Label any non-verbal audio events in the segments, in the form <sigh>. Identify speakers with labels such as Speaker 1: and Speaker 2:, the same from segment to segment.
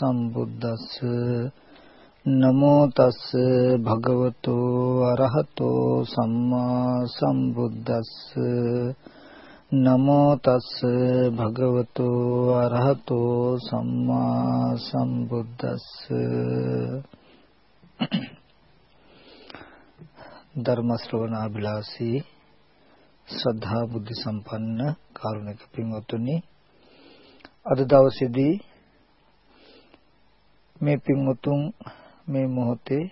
Speaker 1: සම්බුද්දස්ස නමෝ තස් භගවතු අරහතෝ සම්මා සම්බුද්දස්ස නමෝ තස් භගවතු අරහතෝ සම්මා සම්බුද්දස්ස ධර්ම ශ්‍රවණාබිලාසී ශ්‍රද්ධා බුද්ධ සම්පන්න කාරුණික පින්වත්නි අද දවසේදී මේ පින්වතුන් මේ මොහොතේ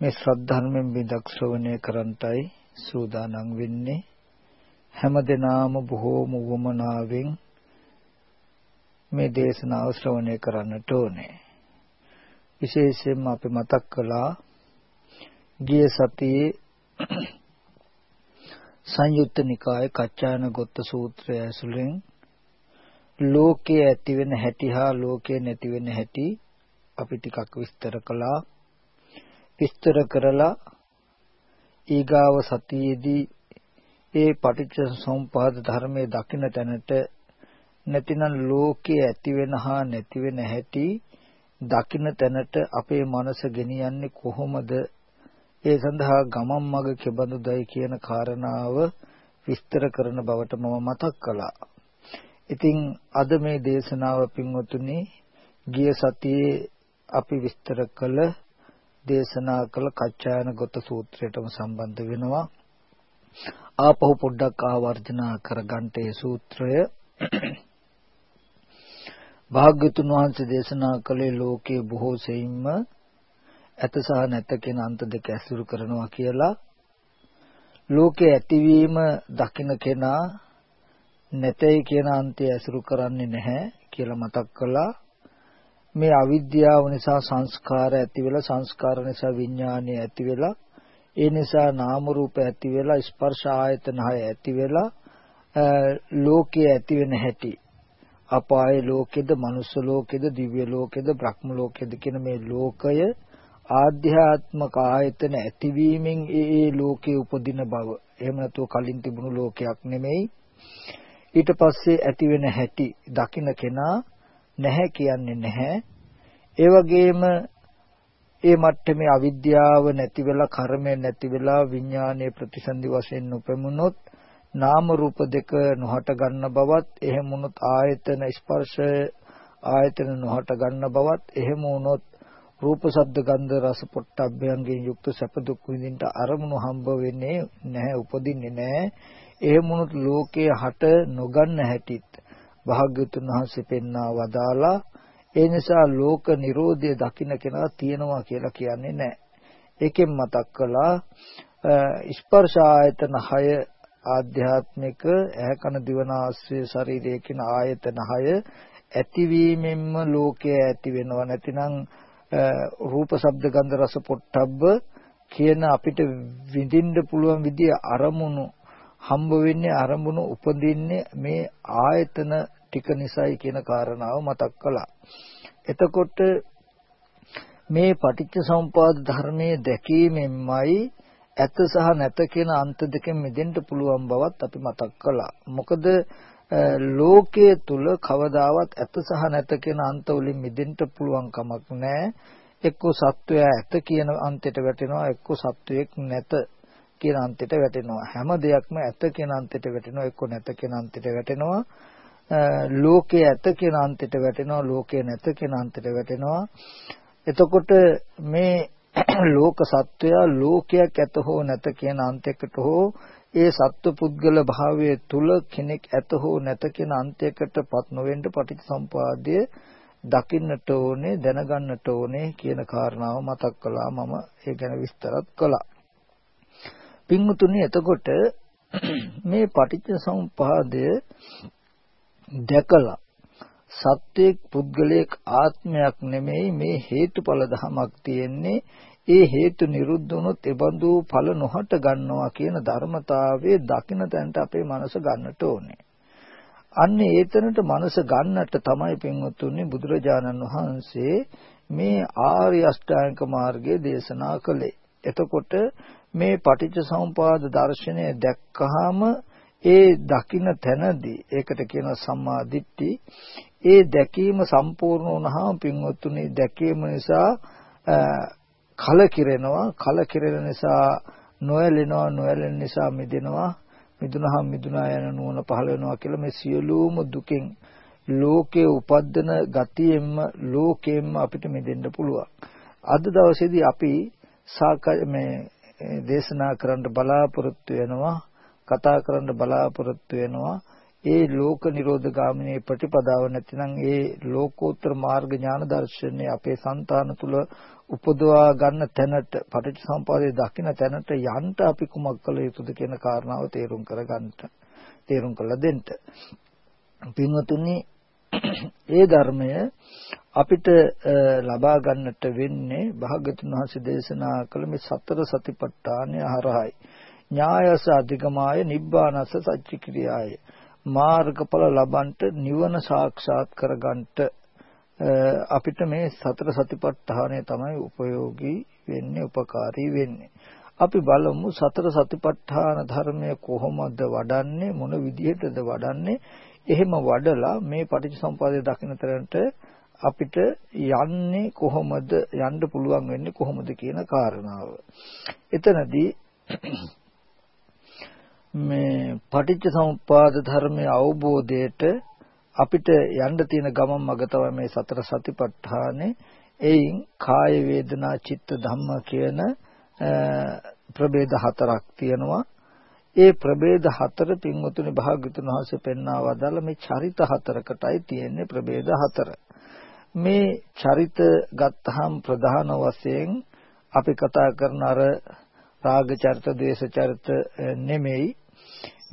Speaker 1: මේ ශ්‍රද්ධාර්මයෙන් බිදක් ශ්‍රවණය කරන්ටයි සූදානම් වෙන්නේ. හැමදෙනාම බොහෝම වමනාවෙන් මේ දේශනාව ශ්‍රවණය කරන්නට ඕනේ. විශේෂයෙන්ම අපි මතක් කළා ගිය සතියේ සංයුත්ත නිකායේ කච්චායන ගොත්ත සූත්‍රය ඇසුරෙන් ලෝකයේ ඇති වෙන හැටි හා ලෝකයේ නැති වෙන හැටි අපි ටිකක් විස්තර කළා විස්තර කරලා ඊගාව සතියේදී ඒ පටිච්ච සමුප්පාද ධර්මයේ දකින්න තැනට නැතිනම් ලෝකයේ ඇති වෙන හා නැති වෙන හැටි දකින්න තැනට අපේ මනස ගෙනියන්නේ කොහොමද ඒ සඳහා ගමන් මඟ කෙබඳුදයි කියන කාරණාව විස්තර කරන බවට මම මතක් කළා. ඉතින් අද මේ දේශනාව පින්වතුනි ගිය සතියේ අපි විස්තර කළ දේශනා කළ කච්චායන ගොත සූත්‍රයටම සම්බන්ධ වෙනවා. ආපහු පොඩ්ඩක් ආවර්ජනා කරගන්න ඒ සූත්‍රය <clears throat> භාග්‍යතුන් වහන්සේ දේශනා කළේ ලෝකයේ බොහෝ සෙයින්ම ඇත සහ නැත කියන අන්ත දෙක ඇසුරු කරනවා කියලා ලෝකයේ ඇතිවීම දකින්න කෙනා නැතයි කියන අන්තය ඇසුරු කරන්නේ නැහැ කියලා මතක් කළා මේ අවිද්‍යාව නිසා සංස්කාර ඇති වෙලා සංස්කාර නිසා විඥානය ඇති වෙලා ඒ නිසා නාම රූප ඇති වෙලා ස්පර්ශ ආයතන හය ඇති වෙලා ලෝකයේ ඇති වෙන හැටි අපාය ලෝකෙද මනුස්ස ලෝකෙද දිව්‍ය ලෝකෙද බ්‍රහ්ම ලෝකෙද කියන මේ ලෝකය ආධ්‍යාත්මක ආයතන ඇතිවීමෙන් ඒ ඒ ලෝකේ උපදින බව. එහෙම නැතුව කලින් තිබුණු ලෝකයක් නෙමෙයි. ඊට පස්සේ ඇති වෙන හැටි දකින්න කෙනා නැහැ කියන්නේ නැහැ. ඒ වගේම ඒ මට්ටමේ අවිද්‍යාව නැති වෙලා කර්මය නැති වෙලා විඥානයේ ප්‍රතිසන්දි වශයෙන් නොපෙමුණොත් නාම රූප දෙක නොහට ගන්න බවත් එහෙම වුණොත් ආයතන ස්පර්ශ ආයතන නොහට ගන්න බවත් එහෙම වුණොත් රූප ශබ්ද ගන්ධ රස පොට්ටබ්බයන්ගෙන් යුක්ත සැප දුක් විඳින්න අරමුණු හම්බ වෙන්නේ නැහැ උපදින්නේ නැහැ එහෙමුණුත් ලෝකයේ හට නොගන්න හැටිත් භාග්‍යතුන් වහන්සේ පෙන්වා වදාලා ඒ නිසා ලෝක නිරෝධය දකින්න කෙනා තියනවා කියලා කියන්නේ නැහැ. ඒකෙන් මතක් කළා ස්පර්ශ ආයතන 6 ආධ්‍යාත්මික ඇහැ කන දිවනාස්ය ශරීරය කියන ආයතන 6 ඇතිවීමෙන්ම ලෝකය ඇති වෙනව. නැතිනම් රූප ශබ්ද ගන්ධ රස පොට්ටබ්බ කියන අපිට විඳින්න පුළුවන් විදිය අරමුණු හම්බ වෙන්නේ අරමුණු උපදින්නේ මේ ආයතන ටික නිසායි කියන කාරණාව මතක් කළා. එතකොට මේ පටිච්ච සමුපාද ධර්මයේ දැකීමෙන්මයි ඇත සහ නැත කියන අන්ත දෙකෙන් මිදෙන්න පුළුවන් බවත් අපි මතක් කළා. මොකද ලෝකයේ තුල කවදාවත් ඇත සහ නැත කියන අන්ත වලින් මිදෙන්න පුළුවන් කමක් නැහැ. එක්ක සත්වයා ඇත කියන අන්තයට වැටෙනවා එක්ක සත්වයක් නැත කියන අන්තයට වැටෙනවා. හැම දෙයක්ම ඇත කියන අන්තයට වැටෙනවා එක්ක නැත කියන අන්තයට වැටෙනවා. ලෝකයේ ඇත කියන අන්තයට වැටෙනවා ලෝකයේ නැත කියන අන්තයට වැටෙනවා. එතකොට මේ <clears throat> ලෝක සත්වයා ලෝකයක් ඇත හෝ නැත කියන අන්තයකට හෝ ඒ සත්ව පුද්ගල භාවයේ තුල කෙනෙක් ඇත හෝ නැත කියන අන්තයකටපත් නොවෙන්න පටිච්චසම්පාදයේ දකින්නට ඕනේ දැනගන්නට ඕනේ කියන කාරණාව මතක් කළා මම ඒ ගැන විස්තරත් කළා. පින්මුතුනි එතකොට මේ පටිච්චසමුපාදය දැකලා සත්‍යයක් පුද්ගලයක් ආත්මයක් නෙමෙයි මේ හේතුඵල ධමයක් තියෙන්නේ ඒ හේතු නිරුද්ධ වුණොත් ඒබඳු ඵල නොහට ගන්නවා කියන ධර්මතාවයේ දකින්න තැනට අපේ මනස ගන්නට ඕනේ. අන්න ඒතනට මනස ගන්නට තමයි පින්වත්තුනි බුදුරජාණන් වහන්සේ මේ ආර්ය අෂ්ටාංග මාර්ගය දේශනා කළේ. එතකොට මේ පටිච්ච සමුපාද දර්ශනය දැක්කහම ඒ දකින්න තැනදී ඒකට කියනවා සම්මා දිට්ඨි. ඒ දැකීම සම්පූර්ණ වුණාම පින්වත්තුනි දැකීම නිසා කලකිරෙනවා. කලකිරෙන නිසා නොයලෙනවා නොයලෙන නිසා මිදෙනවා. මිදුනහම මිදුනා යන නුවණ පහළ වෙනවා කියලා මේ සියලුම දුකෙන් ලෝකයේ උපද්දන ගතියෙන්ම ලෝකයෙන්ම අපිට මිදෙන්න පුළුවන්. අද දවසේදී අපි මේ දේශනා කරන්න බලාපොරොත්තු වෙනවා කතා කරන්න බලාපොරොත්තු වෙනවා ඒ ලෝක නිරෝධ ගාමිනී ප්‍රතිපදාව නැතිනම් ඒ ලෝකෝත්තර මාර්ග ඥාන දර්ශනය අපේ సంతාන තුල උපදවා ගන්න තැනට පටිච්චසමුපාදයේ දකින්න තැනට යන්න අපි කුමක් කළ යුතුද කියන කාරණාව තේරුම් කරගන්න තේරුම් කරලා දෙන්න. පින්වතුනි ඒ ධර්මය අපිට ලබා ගන්නට වෙන්නේ භාග්‍යතුන් වහන්සේ දේශනා කළ මේ සතර සතිපට්ඨානය හරහායි. ඥායස අධිගමාය නිබ්බානස සච්චික්‍රියාය. මාර්ගඵල ලබන්ට නිවන සාක්ෂාත් කරගන්නට අපිට මේ සතර සතිපට්ඨානය තමයි උපයෝගී වෙන්නේ උපකාරී වෙන්නේ. අපි බලමු සතර සතිපට්ඨාන ධර්මය කොහොමද වඩන්නේ මොන විදිහටද වඩන්නේ එහෙම වඩලා මේ පටිච්චසමුපාදය දකින්නතරට අපිට යන්නේ කොහොමද යන්න පුළුවන් වෙන්නේ කොහොමද කියන කාරණාව. එතනදී මේ පටිච්චසමුපාද ධර්මයේ අවබෝධයට අපිට යන්න තියෙන ගමන් මඟ තමයි මේ සතර සතිපට්ඨානේ. එයින් කාය වේදනා චිත්ත ධම්ම කියන ප්‍රභේද හතරක් තියෙනවා. ඒ ප්‍රභේද හතර පින්වතුනි භාග්‍යතුන් වහන්සේ පෙන්වා වදාළ මේ චරිත හතරකටයි තියෙන්නේ ප්‍රභේද හතර. මේ චරිත ගත්තහම් ප්‍රධාන වශයෙන් අපි කතා කරන අර රාග චරිත, ද්වේෂ චරිත නෙමෙයි.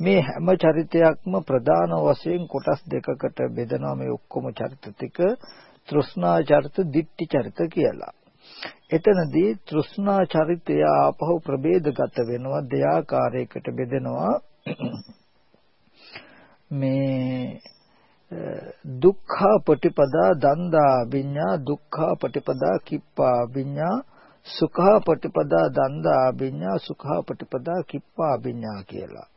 Speaker 1: මේ හැම චරිතයක්ම ප්‍රධාන වශයෙන් කොටස් දෙකකට බෙදනවා මේ ඔක්කොම චරිත ටික. තෘෂ්ණා චරිත, ditthi චරිත කියලා. එතනදී තෘෂ්ණා චරිතය ආපහු ප්‍රභේදගත වෙනවා දෙයාකාරයකට බෙදෙනවා. මේ දුක්ඛ පටිපදා දන්දා විඤ්ඤා දුක්ඛ පටිපදා කිප්පා විඤ්ඤා සුඛ පටිපදා දන්දා විඤ්ඤා සුඛ පටිපදා කිප්පා විඤ්ඤා කියලා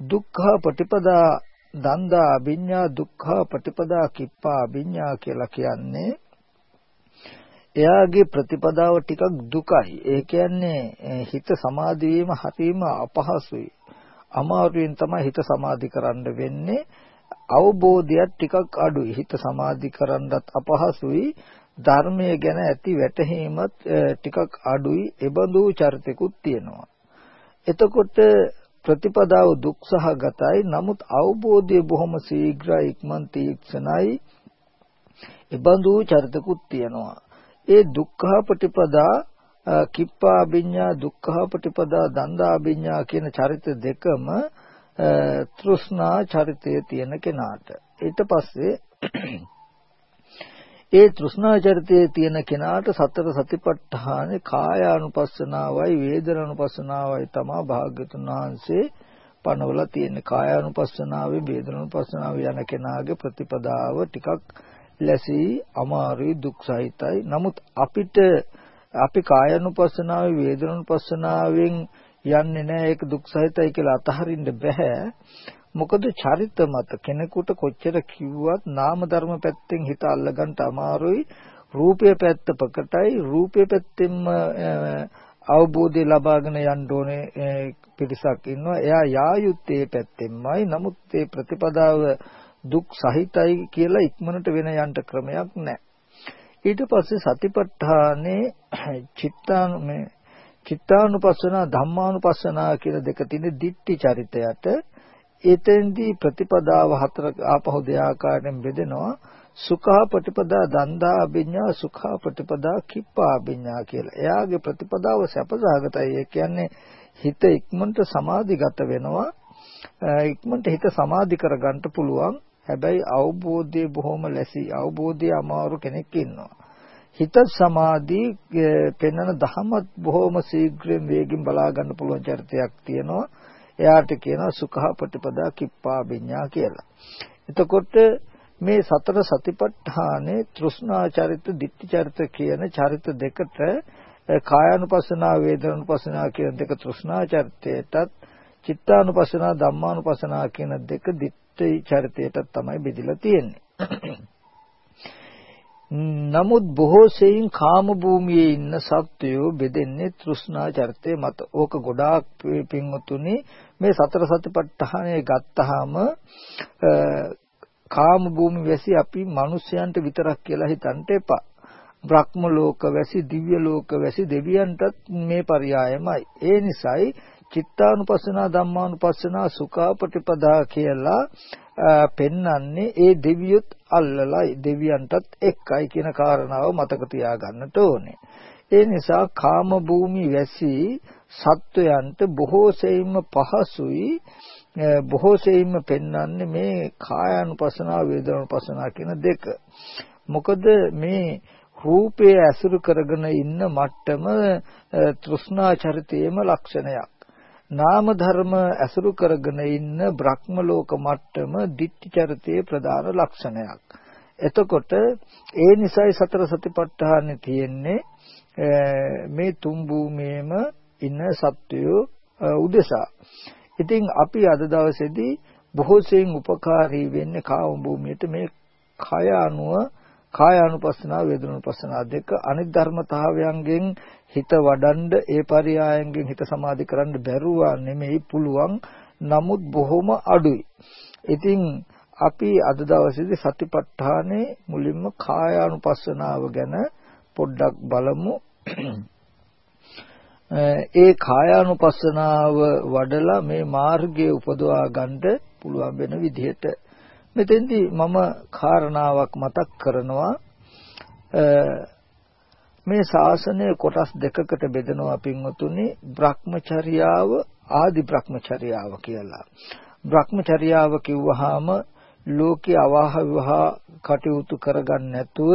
Speaker 1: දුක්ඛ පටිපදා දන්දා අභිඤ්ඤා දුක්ඛ පටිපදා කිප්පා අභිඤ්ඤා කියලා කියන්නේ එයාගේ ප්‍රතිපදාව ටිකක් දුකයි. ඒ කියන්නේ හිත සමාධි වීම හරීම අපහසුයි. අමාරුවෙන් තමයි හිත සමාධි කරන්න වෙන්නේ. අවබෝධයක් ටිකක් අඩුයි. හිත සමාධි කරන්නත් අපහසුයි. ධර්මය ගැන ඇති වැටහීමත් ටිකක් අඩුයි. ඒබඳු චරිතකුත් තියෙනවා. එතකොට ප්‍රතිපදාව දුක්සහගතයි නමුත් අවබෝධය බොහොම ශීඝ්‍රයි ඉක්මන් තීක්ෂණයි ඉබඳු චරිතකුත් තියෙනවා ඒ දුක්ඛ ප්‍රතිපදා කිප්පා අභිඤ්ඤා දුක්ඛ ප්‍රතිපදා දන්දා අභිඤ්ඤා කියන චරිත දෙකම තෘෂ්ණා චරිතය තියෙන කෙනාට. ඊට පස්සේ ඒ තෘෂ්ණා චරිතයේ තියෙන කෙනාට සතර සතිපට්ඨාන කායානුපස්සනාවයි වේදනානුපස්සනාවයි තමයි භාග්‍යතුන් වහන්සේ පනවලා තියෙන්නේ කායානුපස්සනාවේ වේදනානුපස්සනාවේ යන කෙනාගේ ප්‍රතිපදාව ටිකක් ලැසී අමාරුයි දුක් සහිතයි නමුත් අපිට අපි කායානුපස්සනාවේ වේදනානුපස්සනාවෙන් යන්නේ නැහැ ඒක දුක් සහිතයි කියලා අතහරින්න බෑ. මොකද චරිත මත කෙනෙකුට කොච්චර කිව්වත් නාම ධර්ම පැත්තෙන් හිත අල්ලගන්න අමාරුයි. රූපය පැත්ත ප්‍රකටයි. රූපය පැත්තෙන්ම අවබෝධය ලබාගෙන යන්න ඕනේ පිරිසක් ඉන්නවා. එයා යා යුත්තේ පැත්තෙන්මයි. නමුත් ඒ ප්‍රතිපදාව දුක් සහිතයි කියලා ඉක්මනට වෙන යන්න ක්‍රමයක් නැහැ ඊට පස්සේ සතිපට්ඨානේ චිත්තාන මේ චිත්තානුපස්සන ධම්මානුපස්සන කියලා දෙක තියෙන දිට්ටි චරිතයට එතෙන්දී ප්‍රතිපදාව හතර ආපහු දෙආකාරයෙන් බෙදෙනවා සුඛා ප්‍රතිපදා දන්දා අභිඥා සුඛා ප්‍රතිපදා කිප්පා අභිඥා කියලා. එයාගේ ප්‍රතිපදාව සැපසහගතයි. ඒ කියන්නේ හිත ඉක්මනට සමාධිගත වෙනවා. ඉක්මනට හිත සමාධි කරගන්න පුළුවන්. හැබැයි අවබෝධය බොහොම ලැසි අවබෝධය අමාරු කෙනෙක් ඉන්නවා. හිත සමාධි පෙන්වන දහමත් බොහොම ශීඝ්‍රයෙන් වේගින් බලා ගන්න පුළුවන් චරිතයක් තියෙනවා. එයාට කියනවා සුඛ ප්‍රතිපදා කිප්පා විඤ්ඤා කියලා. එතකොට මේ සතර සතිපට්ඨානේ තෘෂ්ණා චරිත, ditthi චරිත කියන චරිත දෙකට කායानुපස්සනා, වේදනානුපස්සනා කියන දෙක තෘෂ්ණා චරිතයටත් චිත්තානුපස්සනා ධම්මානුපස්සනා කියන දෙක දිට්ඨි චරිතයට තමයි බෙදලා තියෙන්නේ. නමුත් බොහෝ සෙයින් කාම භූමියේ ඉන්න සත්වයෝ බෙදෙන්නේ තෘෂ්ණා චරිතය මත. ඕක ගොඩාක් පින්වතුනි මේ සතර සතිපට්ඨානය ගත්තාම කාම භූමි වැසි අපි මිනිස්යන්ට විතරක් කියලා හිතන්න එපා. බ්‍රහ්ම ලෝක වැසි දිව්‍ය ලෝක වැසි දෙවියන්ටත් මේ පරයයමයි. ඒ නිසායි චිත්තානුපස්සනා ධම්මානුපස්සනා සුඛාපටිපදා කියලා පෙන්වන්නේ ඒ දෙවියොත් අල්ලලයි දෙවියන්ටත් එක්කයි කියන කාරණාව මතක තියාගන්නට ඕනේ. ඒ නිසා කාම භූමි වැසි සත්වයන්ට බොහෝ සෙයින්ම පහසුයි බොහෝ සෙයින්ම පෙන්වන්නේ මේ කායානුපස්සනා වේදනානුපස්සනා කියන දෙක. මොකද මේ රූපයේ ඇසුරු කරගෙන ඉන්න මට්ටම තෘෂ්ණා චරිතයේම ලක්ෂණයක්. නාම ධර්ම ඇසුරු කරගෙන ඉන්න බ්‍රහ්ම ලෝක මට්ටම ditthi චරිතයේ ප්‍රධාන ලක්ෂණයක්. එතකොට ඒ නිසයි සතර සතිපට්ඨානෙ තියෙන්නේ මේ තුන් භූමියේම ඉන්න සත්වයෝ උදෙසා. ඉතින් අපි අද දවසේදී බොහෝ සෙයින් උපකාරී වෙන්නේ කාම භූමියට මේ කය අනුව කායානුපස්සනාව වේදනානුපස්සනාව දෙක අනිත් ධර්මතාවයන්ගෙන් හිත වඩන්ඩ ඒ පරියායන්ගෙන් හිත සමාධි කරන්න බැරුවා නෙමෙයි පුළුවන් නමුත් බොහොම අඩුයි. ඉතින් අපි අද දවසේදී සතිපට්ඨානේ මුලින්ම කායානුපස්සනාව ගැන පොඩ්ඩක් බලමු. <clears throat> ඒ කායානුපස්සනාව වඩලා මේ මාර්ගයේ උපදවා ගන්න පුළුවන් වෙන විදිහට මෙතෙන්දී මම කාරණාවක් මතක් කරනවා මේ ශාසනය කොටස් දෙකකට බෙදනවා පින්වතුනි Brahmacharyaව ආදි Brahmacharyaව කියලා. Brahmacharyaව කිව්වහම ලෝකේ අවාහ විවාහ කටයුතු කරගන්න නැතුව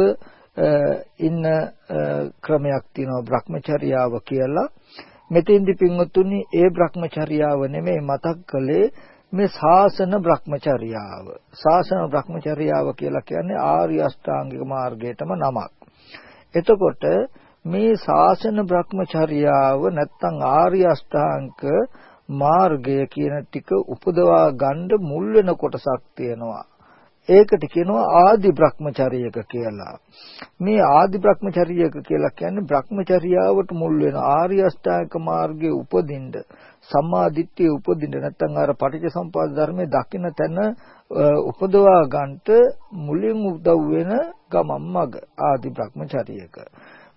Speaker 1: ඉන්න ක්‍රමයක් තියෙනවා Brahmacharyaව කියලා. මෙතෙන්දි පින්වතුනි ඒ Brahmacharyaව නෙමෙයි මතක් කළේ මේ ශාසන Brahmacharyaව. ශාසන Brahmacharyaව කියලා කියන්නේ ආර්ය අෂ්ටාංගික මාර්ගයටම නමක්. එතකොට මේ ශාසන Brahmacharyaව නැත්තම් ආර්ය අෂ්ටාංග මාර්ගය කියන ටික උපදවා ගන්න මුල් වෙන කොටසක් තියෙනවා. ඒකට කියනවා ආදි Brahmacharyaක කියලා. මේ ආදි Brahmacharyaක කියලා කියන්නේ Brahmacharyaවට මුල් වෙන ආර්ය අෂ්ටාංග මාර්ගයේ උපදින්න සම්මා දිට්ඨිය උපදින්න නැත්නම් අර පටිච්චසමුපාද ධර්මයේ දකින්න තැන උපදවා ගන්නට මුලින් උදව් වෙන ගමම් මග ආදි බ්‍රහ්මචාරියක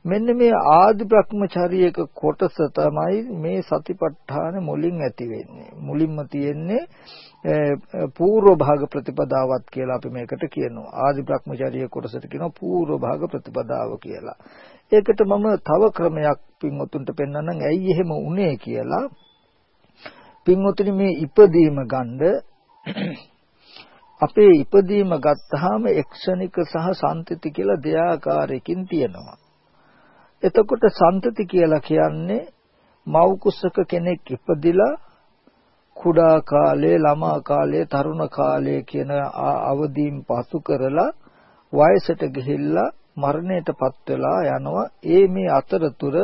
Speaker 1: මෙන්න මේ ආදි බ්‍රහ්මචාරියක කොටස තමයි මේ සතිපට්ඨාන මුලින් ඇති වෙන්නේ මුලින්ම තියෙන්නේ පූර්ව භාග ප්‍රතිපදාවත් කියලා අපි මේකට කියනවා. ආදි බ්‍රහ්මචාරිය කොටසට කියනවා පූර්ව භාග ප්‍රතිපදාව කියලා. ඒකට මම තව ක්‍රමයක් පින්වතුන්ට පෙන්වන්නම්. ඇයි එහෙම උනේ කියලා? පින්වතුනි මේ ඉපදීම ගන්න අපේ ඉපදීම ගත්තාම එක්ෂණික සහ සම්තති කියලා දෙආකාරයකින් තියෙනවා. එතකොට සම්තති කියලා කියන්නේ මව් කුසක කෙනෙක් ඉපදිලා කුඩා කාලේ ළමා කාලේ තරුණ කාලේ කියන අවදීන් පසු කරලා වයසට ගිහිල්ලා මරණයටපත් වෙලා යනවා ඒ මේ අතරතුර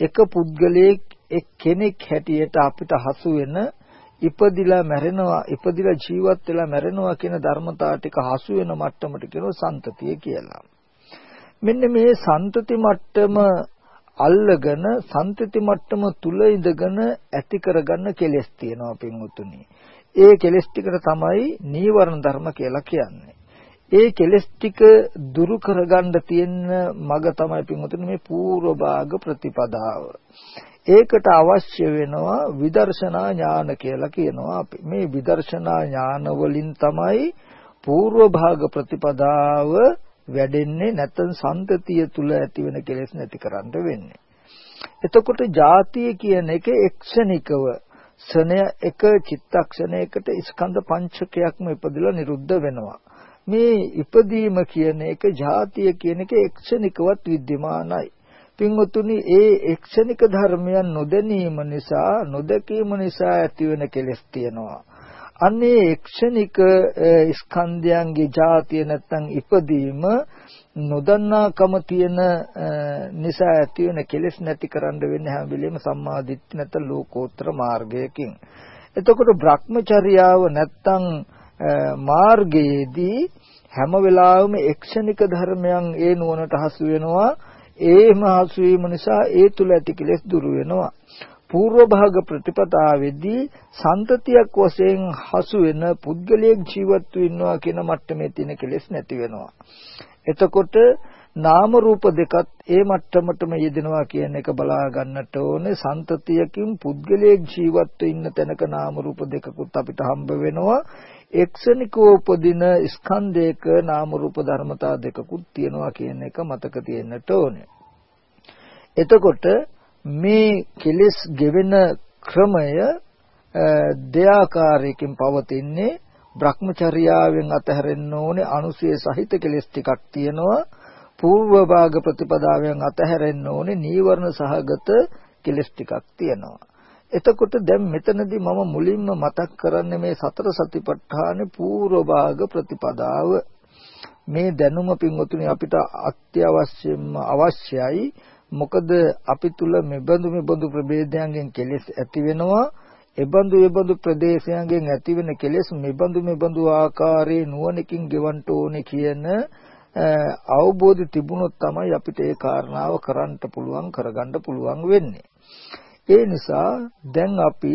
Speaker 1: එක පුද්ගලයෙක් එක් කෙනෙක් හැටියට අපිට හසු වෙන ඉපදිලා මැරෙනවා ඉපදිලා ජීවත් වෙලා මැරෙනවා කියන ධර්මතාව ටික හසු වෙන මට්ටමට කියනවා සන්තතිය කියලා. මෙන්න මේ සන්තති මට්ටම අල්ලගෙන සන්තති මට්ටම තුල ඉඳගෙන ඇති කරගන්න කෙලෙස් තියෙනවා පින්වතුනි. ඒ කෙලෙස් ටිකට තමයි නීවරණ ධර්ම කියලා කියන්නේ. ඒ කෙලෙස් ටික දුරු කරගන්න තියෙන මග තමයි පින්වතුනි මේ පූර්ව භාග ප්‍රතිපදාව. ඒකට අවශ්‍ය වෙනවා විදර්ශනා ඥාන කියලා කියනවා අපි. මේ විදර්ශනා ඥාන වලින් තමයි పూర్ව භාග ප්‍රතිපදාව වැඩෙන්නේ නැත්නම් සම්තතිය තුල ඇතිවෙන කෙලෙස් නැති කරන්න වෙන්නේ. එතකොට ಜಾතිය කියන එක එක්ෂණිකව ක්ෂණය එක චිත්තක්ෂණයකට ස්කන්ධ පංචකයක්ම ඉපදලා නිරුද්ධ වෙනවා. මේ ඉපදීම කියන එක ಜಾතිය කියන එක එක්ෂණිකවත් විද්‍යමානයි. පින්වතුනි ඒ එක්ෂණික ධර්මයන් නොදැනීම නිසා නොදකීම නිසා ඇතිවෙන කෙලෙස් තියෙනවා. අන්නේ එක්ෂණික ස්කන්ධයන්ගේ જાතිය නැත්තම් ඉපදීම නොදන්නාකම තියෙන නිසා ඇතිවෙන කෙලෙස් නැති කරන්න වෙන්නේ හැම වෙලෙම සම්මා දිට්ඨි නැත්නම් ලෝකෝත්තර මාර්ගයකින්. එතකොට Brahmacharyaව නැත්තම් මාර්ගයේදී හැම වෙලාවෙම එක්ෂණික ධර්මයන් ඒ නුවණට හසු වෙනවා ඒම හසු වීම නිසා ඒ තුල ඇති කෙලෙස් දුරු වෙනවා పూర్ව භාග ප්‍රතිපදාවේදී සන්තතියක් වශයෙන් හසු වෙන පුද්ගලයෙක් ජීවත් වෙනවා කියන මට්ටමේ තියෙන කෙලෙස් නැති වෙනවා. එතකොට නාම රූප දෙකත් ඒ මට්ටමටම යෙදෙනවා කියන එක බලා ගන්නට ඕනේ. සන්තතියකින් පුද්ගලයෙක් ජීවත් ඉන්න තැනක නාම රූප දෙකකුත් අපිට හම්බ වෙනවා. එක්සනිකව උපදින ස්කන්ධයක නාම රූප ධර්මතා දෙකකුත් තියෙනවා කියන එක මතක තියෙන්නට ඕනේ. එතකොට මේ කෙලෙස් ගෙවෙන ක්‍රමය දෙආකාරයකින් පවතින්නේ භ්‍රමචර්යාවෙන් අතහැරෙන්න ඕනේ අනුසය සහිත කෙලෙස් ටිකක් තියෙනවා. పూర్ව භාග ප්‍රතිපදාවෙන් අතහැරෙන්න ඕනේ නීවරණ සහගත කෙලෙස් ටිකක් තියෙනවා. එතකොට දැන් මෙතනදී මම මුලින්ම මතක් කරන්නේ මේ සතර සතිපට්ඨානේ పూర్ව භාග ප්‍රතිපදාව. මේ දැනුම පින්වතුනි අපිට අත්‍යවශ්‍යම අවශ්‍යයි. මොකද අපි තුල මෙබඳු මෙබඳු ප්‍රභේදයන්ගෙන් කෙලෙස් ඇති වෙනවා. එබඳු එබඳු ප්‍රදේශයන්ගෙන් ඇතිවෙන කෙලෙස් මෙබඳු මෙබඳු ආකාරයේ නුවණකින් ගෙවන්න ඕනේ කියන අවබෝධය තිබුණොත් තමයි අපිට ඒ කාරණාව කරන්න පුළුවන් කරගන්න පුළුවන් වෙන්නේ. ඒ නිසා දැන් අපි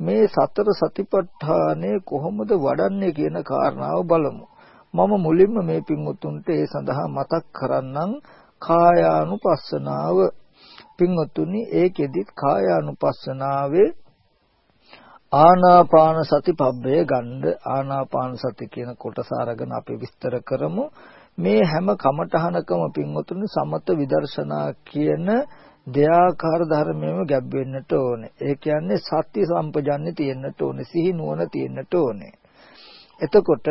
Speaker 1: මේ සතර සතිපට්ඨානය කොහොමද වඩන්නේ කියන කාරණාව බලමු. මම මුලින්ම මේ පින්වුතුන්ට ඒ සඳහා මතක් කරන්නම් කායානුපස්සනාව. පින්වතුනි ඒකෙදිත් කායානුපස්සනාවේ ආනාපාන සති පබ්බය ගන්න ආනාපාන සති කියන කොටස අරගෙන අපි විස්තර කරමු මේ හැම කමඨහනකම පින්වතුනි සමත විදර්ශනා කියන දෙයාකාර ධර්මයෙන්ම ගැබ් වෙන්නට ඕනේ. ඒ කියන්නේ සත්‍ය සම්පජන්‍ය තියෙන්නට ඕනේ. සිහි නුවණ තියෙන්නට ඕනේ. එතකොට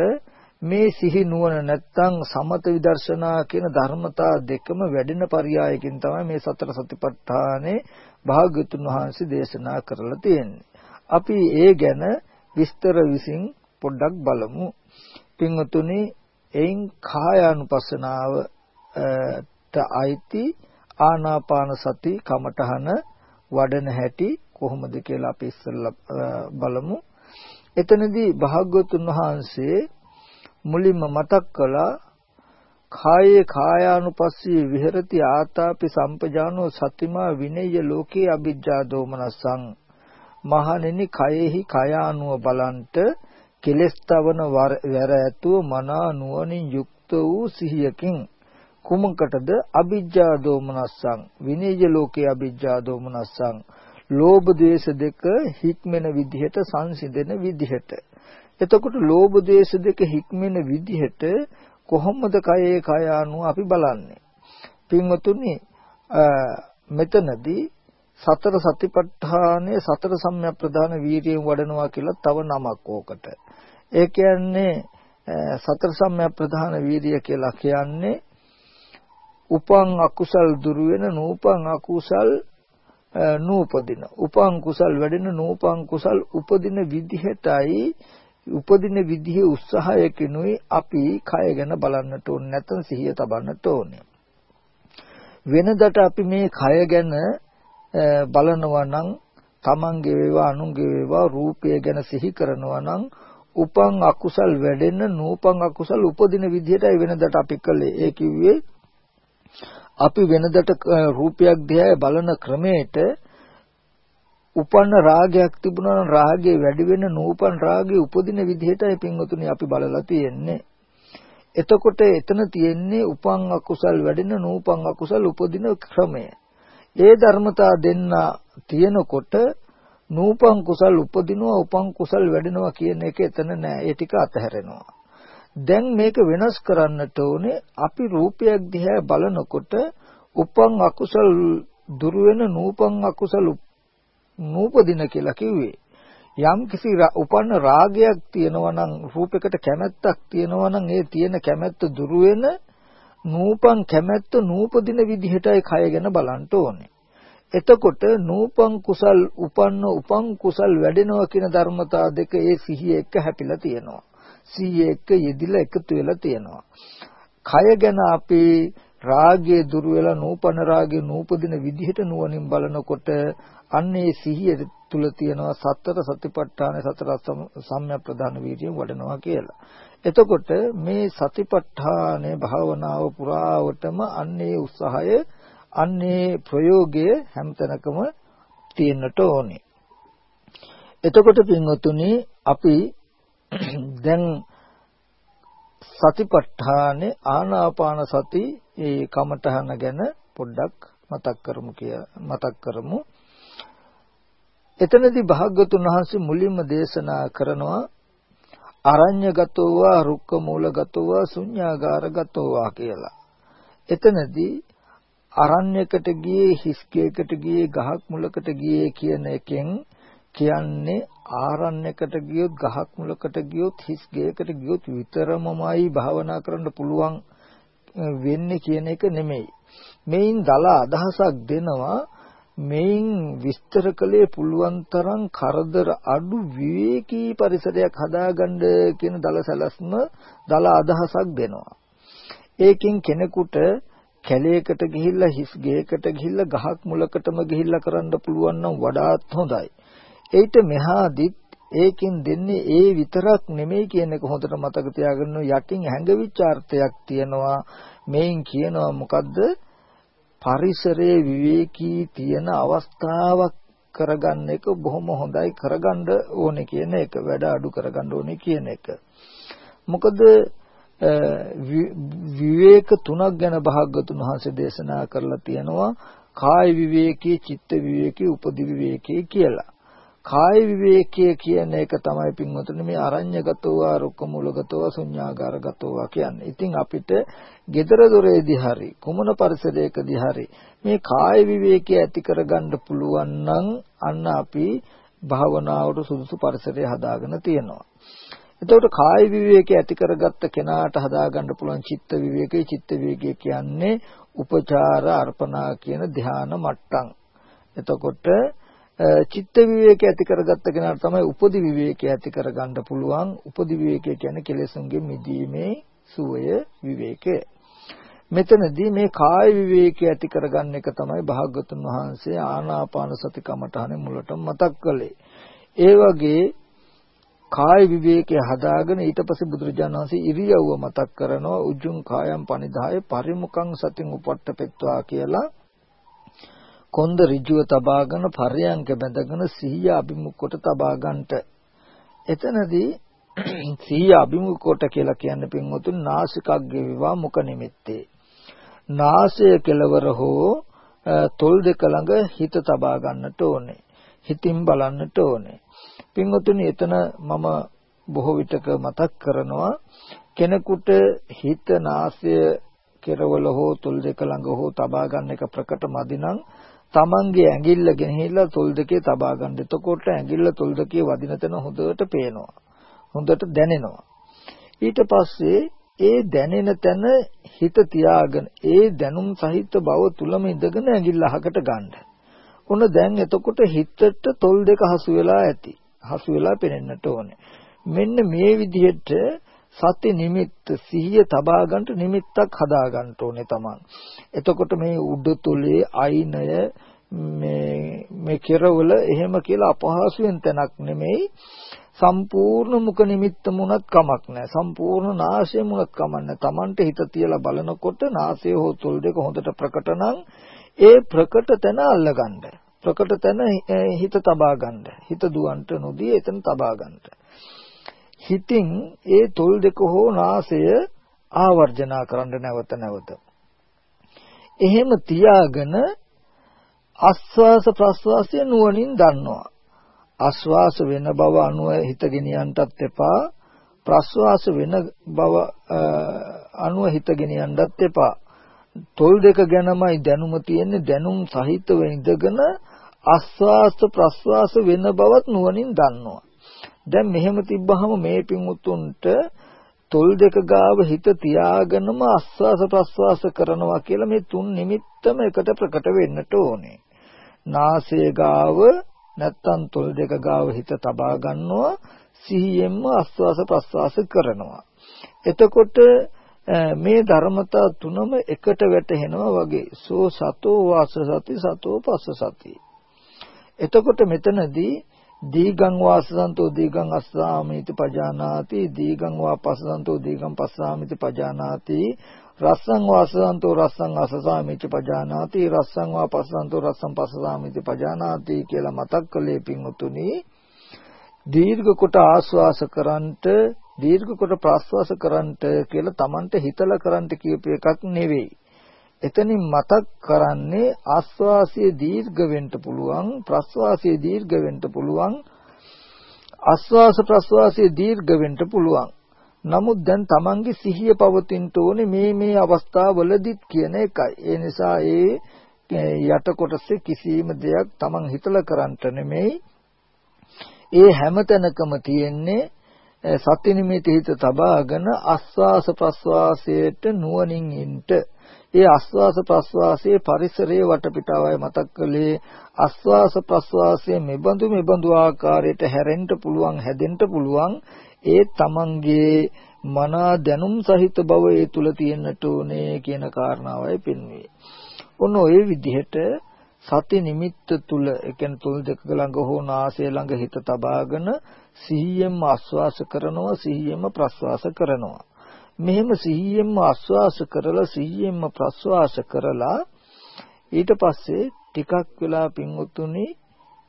Speaker 1: මේ සිහි නුවණ නැත්තම් සමත විදර්ශනා කියන ධර්මතා දෙකම වැඩෙන පරියායකින් තමයි මේ සතර සතිපට්ඨානේ භාග්‍යතුන් වහන්සේ දේශනා කරලා තියෙන්නේ. අපි ඒ ගැන විස්තර විසින් පොඩ්ඩක් බලමු. පින්වතුනි එයින් කායානුපස්සනාවට අයිති ආනාපාන සති කමඨහන වඩන හැටි කොහොමද කියලා අපි ඉස්සෙල්ලා බලමු. එතනදී භාග්‍යවතුන් වහන්සේ මුලින්ම මතක් කළා කායේ කායානුපස්සී විහෙරති ආතාපි සම්පජානෝ සතිමා විනේය ලෝකේ අභිජ්ජා දෝමනසං මහණෙනි කයෙහි කයානුව බලන්ට කෙලස් තවන වැර ඇතුව මනා නුවණින් යුක්ත වූ සිහියකින් කුමකටද? අ비ජ්ජා දෝමනස්සං. විනීජ ලෝකේ අ비ජ්ජා දෝමනස්සං. ලෝභ දේශ දෙක හික්මෙන විදිහට සංසිඳෙන විදිහට. එතකොට ලෝභ දේශ දෙක හික්මෙන විදිහට කොහොමද කයේ කය අනුව අපි බලන්නේ පින්වතුනි මෙතනදී සතර සතිපට්ඨානයේ සතර සම්‍යක් ප්‍රදාන වීර්යයෙන් වඩනවා කියලා තව නමක් ඕකට. ඒ කියන්නේ සතර සම්‍යක් ප්‍රදාන වීර්ය කියලා කියන්නේ උපං අකුසල් දුරු වෙන නූපං අකුසල් නූපදින. උපං කුසල් වැඩෙන නූපං කුසල් උපදින විදිහටයි උපදින විදිහේ උත්සාහයකිනුයි අපි කය ගැන බලන්නට ඕනේ නැත්නම් සිහිය තබන්නට ඕනේ. වෙනදට අපි මේ කය ගැන බලනවා නම් තමන්ගේ වේවා අනුන්ගේ වේවා රූපය ගැන සිහි කරනවා නම් උපං අකුසල් වැඩෙන්න නූපං අකුසල් උපදින විදිහටයි වෙනදට අපි කළේ ඒ කිව්වේ අපි වෙනදට රූපයක් දිහා බලන ක්‍රමයට උපන්න රාගයක් තිබුණා නම් රාගය වැඩි වෙන නූපන් රාගය උපදින විදිහටයි පින්වතුනි අපි බලලා තියෙන්නේ. එතකොට එතන තියෙන්නේ උපං අකුසල් වැඩෙන නූපං අකුසල් උපදින ක්‍රමය. ඒ ධර්මතා දෙන්න තියෙනකොට නූපං කුසල් උපදිනවා උපං කුසල් වැඩෙනවා කියන එක එතන නෑ. ඒ ටික අතහැරෙනවා. දැන් මේක වෙනස් කරන්නට ඕනේ අපි රූපයක් දිහා බලනකොට උපං අකුසල් දුර වෙන නූපං අකුසල් නූපදින කියලා කිව්වේ යම් කිසි උපන්න රාගයක් තියෙනවා නම් රූපයකට කැමැත්තක් තියෙනවා නම් ඒ තියෙන කැමැත්ත දුර වෙන නූපන් කැමැත්ත නූපදින විදිහටයි කය ගැන බලන්න ඕනේ. එතකොට නූපන් කුසල් උපන්න උපන් කුසල් වැඩෙනවා කියන ධර්මතා දෙක ඒ සිහිය එක්ක හැපිලා තියෙනවා. සිහිය එක්ක යෙදිලා එකතු වෙලා තියෙනවා. කය ගැන අපි රාගයේ දුර වෙලා නූපන රාගයේ නූපදින විදිහට නුවණින් බලනකොට අන්නේ සිහිය තුල තියෙනවා සතර සතිපට්ඨාන සතර සම්‍යක් ප්‍රධාන වීර්යය වඩනවා කියලා. එතකොට මේ සතිපට්ඨානේ භාවනාව පුරාවටම අන්නේ උත්සාහය අන්නේ ප්‍රයෝගය හැමතැනකම තියෙන්නට ඕනේ. එතකොට පින්වතුනි අපි <clears throat> දැන් සතිපට්ඨානේ ආනාපාන සති ඒ කමඨහන ගැන පොඩ්ඩක් මතක් කරමු කිය මතක් කරමු. එතනදී භාග්‍යතුන් වහන්සේ මුලින්ම දේශනා කරනවා අරඤ්‍යගතෝවා රුක්ක මූලගතෝවා ශුඤ්ඤාගාරගතෝවා කියලා. එතනදී අරණ්‍යකට ගියේ හිස්කේකට ගියේ ගහක් මුලකට ගියේ කියන එකෙන් කියන්නේ ආරණ්‍යකට ගියොත් ගහක් මුලකට ගියොත් හිස් ගේකට ගියොත් විතරමමයි භාවනා කරන්න පුළුවන් වෙන්නේ කියන එක නෙමෙයි. මේන් දල අදහසක් දෙනවා මේන් විස්තර කළේ පුළුවන් තරම් කරදර අඩු විවේකී පරිසරයක් හදාගන්න කියන දල සැලැස්ම දල අදහසක් දෙනවා. ඒකෙන් කෙනෙකුට කැලේකට ගිහිල්ලා හිස් ගේකට ගිහිල්ලා ගහක් මුලකටම ගිහිල්ලා කරන්න පුළුවන් නම් වඩාත් හොඳයි. ඒිට මෙහාදිත් ඒකෙන් දෙන්නේ ඒ විතරක් නෙමෙයි කියන එක හොඳට මතක තියාගන්න යටින් හැඟවිච්ච අර්ථයක් තියෙනවා මේන් කියනවා මොකද්ද පරිසරයේ විවේකී තියෙන අවස්ථාවක් කරගන්න එක බොහොම හොඳයි. කරගන්න ඕනේ කියන එක වැඩ අඩු කරගන්න ඕනේ කියන එක. මොකද විවේක තුනක් ගැන භාග්‍යතුන් වහන්සේ දේශනා කරලා තියෙනවා. කාය විවේකී චිත්ත විවේකී උපදි විවේකී කියලා. කාය විවේකයේ කියන එක තමයි පින්වතුනි මේ අරඤ්‍යගතව රුක්ක මූලගතව ශුන්‍යාගාරගතව කියන්නේ. ඉතින් අපිට gedara doreedi hari කුමන පරිසරයකදී hari මේ කාය විවේකයේ ඇති කරගන්න පුළුවන් නම් අන්න අපි භාවනාවට සුදුසු පරිසරය හදාගෙන තියෙනවා. එතකොට කාය විවේකයේ ඇති කරගත්ත කෙනාට හදාගන්න පුළුවන් චිත්ත විවේකයේ චිත්ත විවේකයේ කියන්නේ උපචාර අර්පණා කියන ධානා මට්ටම්. එතකොට චිත්ත විවේකය ඇති කරගත්ත කෙනාට තමයි උපදි විවේකය ඇති කරගන්න පුළුවන්. උපදි විවේකය කියන්නේ කෙලෙසුන්ගේ මිදීමේ සුවය විවේකය. මෙතනදී මේ කාය විවේකය ඇති කරගන්න එක තමයි භාග්‍යතුන් වහන්සේ ආනාපාන සති කමඨහනේ මුලට මතක් කළේ. ඒ වගේ කාය විවේකය හදාගෙන ඊට පස්සේ බුදුරජාණන් වහන්සේ ඉරියව්ව මතක් කරනවා උජුං කායම් පනිදාය පරිමුඛං සතින් උපට්ඨපෙත්වා කියලා කොන්ද ඍජුව තබාගෙන පර්යංක බැඳගෙන සිහිය අභිමුඛ කොට තබා ගන්නට. එතනදී <clears throat> සිහිය අභිමුඛ කොට කියලා කියන්නේ පින්වතුන් නාසිකග්ගේ විවා මුඛ නිමිත්තේ. නාසය කෙලවර හෝ තොල් දෙක ළඟ හිත තබා ගන්නට ඕනේ. හිතින් බලන්නට ඕනේ. පින්වතුනි එතන මම බොහෝ විටක මතක් කරනවා කෙනෙකුට හිත නාසය කෙරවල හෝ තොල් දෙක ළඟ හෝ තබා ගන්න එක ප්‍රකට මදි නම් තමන්ගේ ඇඟිල්ල ගෙනහිල්ලා තොල් දෙකේ තබා ගන්න. එතකොට ඇඟිල්ල තොල් දෙකේ වදින තැන හොඳට පේනවා. හොඳට දැනෙනවා. ඊට පස්සේ ඒ දැනෙන තැන හිත තියාගෙන ඒ දැනුම් සහිත බව තුලම ඉඳගෙන ඇඟිල්ල අහකට ගන්න. ඔන්න දැන් එතකොට හිතට තොල් දෙක හසු වෙලා ඇති. හසු වෙලා පෙනෙන්නට ඕනේ. මෙන්න මේ විදිහට සති නිමිත්ත සිහිය තබා ගන්නට නිමිත්තක් හදා ගන්න ඕනේ තමන්. එතකොට මේ උඩතුලේ අයිනය මේ මේ කෙරවල එහෙම කියලා අපහසුයෙන් තැනක් නෙමෙයි. සම්පූර්ණ මුඛ නිමිත්ත මුණත් කමක් නැහැ. සම්පූර්ණ නාසය මුණත් කමක් නැහැ. Tamante හිත තියලා බලනකොට නාසය හෝ තොල් දෙක හොඳට ප්‍රකට නම් ඒ ප්‍රකට තැන අල්ලගන්න. ප්‍රකට තැන හිත තබා ගන්න. හිත දුවන්ට නොදී එතන තබා ගන්න. හිතින් ඒ තොල් දෙක හෝ නාසය ආවර්ජනා කරන්න නැවත නැවත. එහෙම තියාගෙන ආස්වාස ප්‍රස්වාසය නුවණින් දන්නවා. ආස්වාස වෙන බව අනුව හිත ගෙනියන්නටත් එපා. ප්‍රස්වාස වෙන බව අනුව හිත ගෙනියන්නටත් එපා. තොල් දෙක ගැනමයි දැනුම තියෙන්නේ දැනුම් සහිතව ඉඳගෙන ආස්වාස ප්‍රස්වාස වෙන බවත් නුවණින් දන්නවා. දැන් මෙහෙම තිබ්බහම මේ පින්වුතුන්ට තොල් දෙක ගාව හිත තියාගෙනම ආස්වාස ප්‍රස්වාස කරනවා කියලා මේ තුන් නිමිත්තම එකට ප්‍රකට වෙන්නට ඕනේ. නාසය ගාව නැත්තම් තොල් දෙක ගාව හිත තබා ගන්නවා සිහියෙන්ම ආස්වාස ප්‍රස්වාස කරනවා. එතකොට මේ ධර්මතා තුනම එකට වැටෙනවා වගේ සෝ සතෝ වාස සති සතෝ පස්ස සති එතකොට මෙතනදී දීගං වාසසන්තෝ දීගං අස්සාමිති පජානාති දීගං වාපස්සන්තෝ දීගං පස්සාමිති පජානාති රස්සං වාසසන්තෝ රස්සං අසසාමිති පජානාති රස්සං වාපස්සන්තෝ රස්සං පස්සාමිති පජානාති කියලා මතක් කළේ පින්වතුනි. දීර්ඝ කොට ආස්වාස කරන්ට දීර්ඝ කොට ප්‍රාස්වාස කරන්ට කියලා Tamanට හිතලා කරන්ට කියපු එකක් නෙවෙයි. එතනින් මතක් කරන්නේ ආස්වාසිය දීර්ඝ වෙන්න පුළුවන් ප්‍රස්වාසිය දීර්ඝ වෙන්න පුළුවන් ආස්වාස ප්‍රස්වාසිය දීර්ඝ වෙන්න පුළුවන්. නමුත් දැන් Tamange සිහිය පවතින්න ඕනේ මේ මේ අවස්ථාවවලදීත් කියන එකයි. ඒ නිසා ඒ යට කොටසේ කිසිම දෙයක් Taman හිතලා කරන්නට නෙමෙයි. ඒ හැමතැනකම තියෙන්නේ සත්‍ය නිමිති හිත තබාගෙන ආස්වාස ප්‍රස්වාසයට නුවණින් ඉන්න. ඒ ආස්වාස ප්‍රස්වාසයේ පරිසරයේ වටපිටාවයි මතක් කළේ ආස්වාස ප්‍රස්වාසයේ මෙබඳු මෙබඳු ආකාරයට හැරෙන්න පුළුවන් හැදෙන්න පුළුවන් ඒ තමන්ගේ මනා දැනුම් සහිත බව ඒ තුල තියෙන්නට ඕනේ කියන කාරණාවයි පෙන්වන්නේ. ඔන්න ඔය විදිහට සති නිමිත්ත තුල ඒ කියන්නේ තුල් දෙක ළඟ හෝ නාසය ළඟ හිත තබාගෙන සිහියෙන්ම ආස්වාස කරනවා සිහියෙන්ම ප්‍රස්වාස කරනවා. මෙහෙම සිහියෙන්ම ආස්වාස කරලා සිහියෙන්ම ප්‍රස්වාස කරලා ඊට පස්සේ ටිකක් වෙලා පින්වුතුනි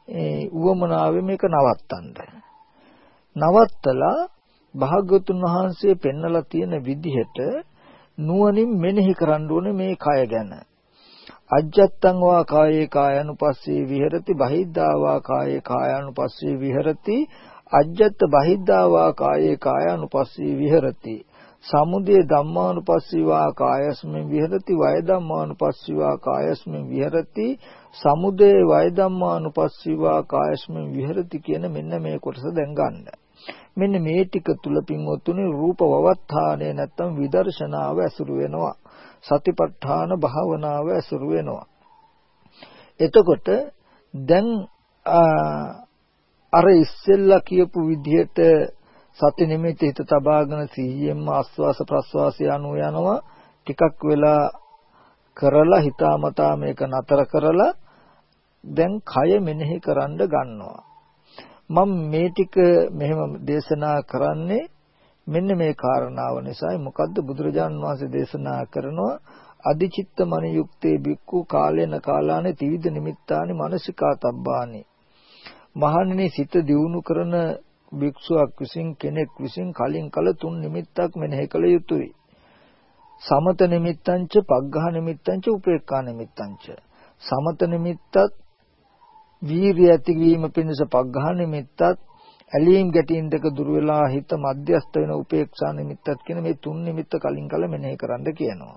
Speaker 1: ඒ උවමනාවේ මේක නවත්තන්න. නවත්තලා භාග්‍යතුන් වහන්සේ පෙන්නලා තියෙන විදිහට නුවණින් මෙනෙහි කරන්න ඕනේ මේ කය ගැන. අජ්ජත්තං වා කායේ කායනුපස්සී විහෙරති බහිද්ධා වා කායේ කායනුපස්සී විහෙරති අජ්ජත්ත බහිද්ධා වා කායේ කායනුපස්සී විහෙරති සමුදය ධම්මානුපස්සීවා කායස්මින් විහෙරති වය ධම්මානුපස්සීවා කායස්මින් විහෙරති සමුදය වය ධම්මානුපස්සීවා කායස්මින් විහෙරති කියන මෙන්න මේ කොටස දැන් ගන්න. මෙන්න මේ ටික තුල පින්වත්තුනි රූප වවත්තානේ නැත්තම් විදර්ශනාව ඇසුරු වෙනවා. සතිපට්ඨාන භාවනාව ඇසුරු වෙනවා. එතකොට දැන් අර ඉස්සෙල්ලා කියපු විදිහට සති නිමිති හිත තබාගෙන සිහියෙන්ම ආස්වාස ප්‍රස්වාසය අනු යනවා. ටිකක් වෙලා කරලා හිතාමතා මේක නතර කරලා දැන් කය මෙනෙහි කරන්න ගන්නවා. මම මේ ටික මෙහෙම දේශනා කරන්නේ මෙන්න මේ කාරණාව නිසායි. මොකද්ද බුදුරජාන් වහන්සේ දේශනා කරනවා? අදිචිත්ත මනියුක්තේ බික්කු කාලේන කාලානේ ත්‍විධ නිමිත්තානි මානසිකා තබ්බානි. මහණෙනි සිත දියුණු කරන භික්ෂුවක් විසින් කෙනෙක් විසින් කලින් කල තුන් නිමිත්තක් මෙනෙහි කළ යුතුය. සමත නිමිත්තංච, පග්ඝහ නිමිත්තංච, උපේක්ඛා නිමිත්තංච. සමත නිමිත්තත් වීරිය ඇතිවීම පිණිස පග්ඝහ නිමිත්තත් ඇලීම් ගැටීම් දෙක දුර වෙලා හිත මධ්‍යස්ත වෙන උපේක්ෂා නිමිත්තත් කියන මේ තුන් නිමිත්ත කලින් කල මෙනෙහි කරන්න කියනවා.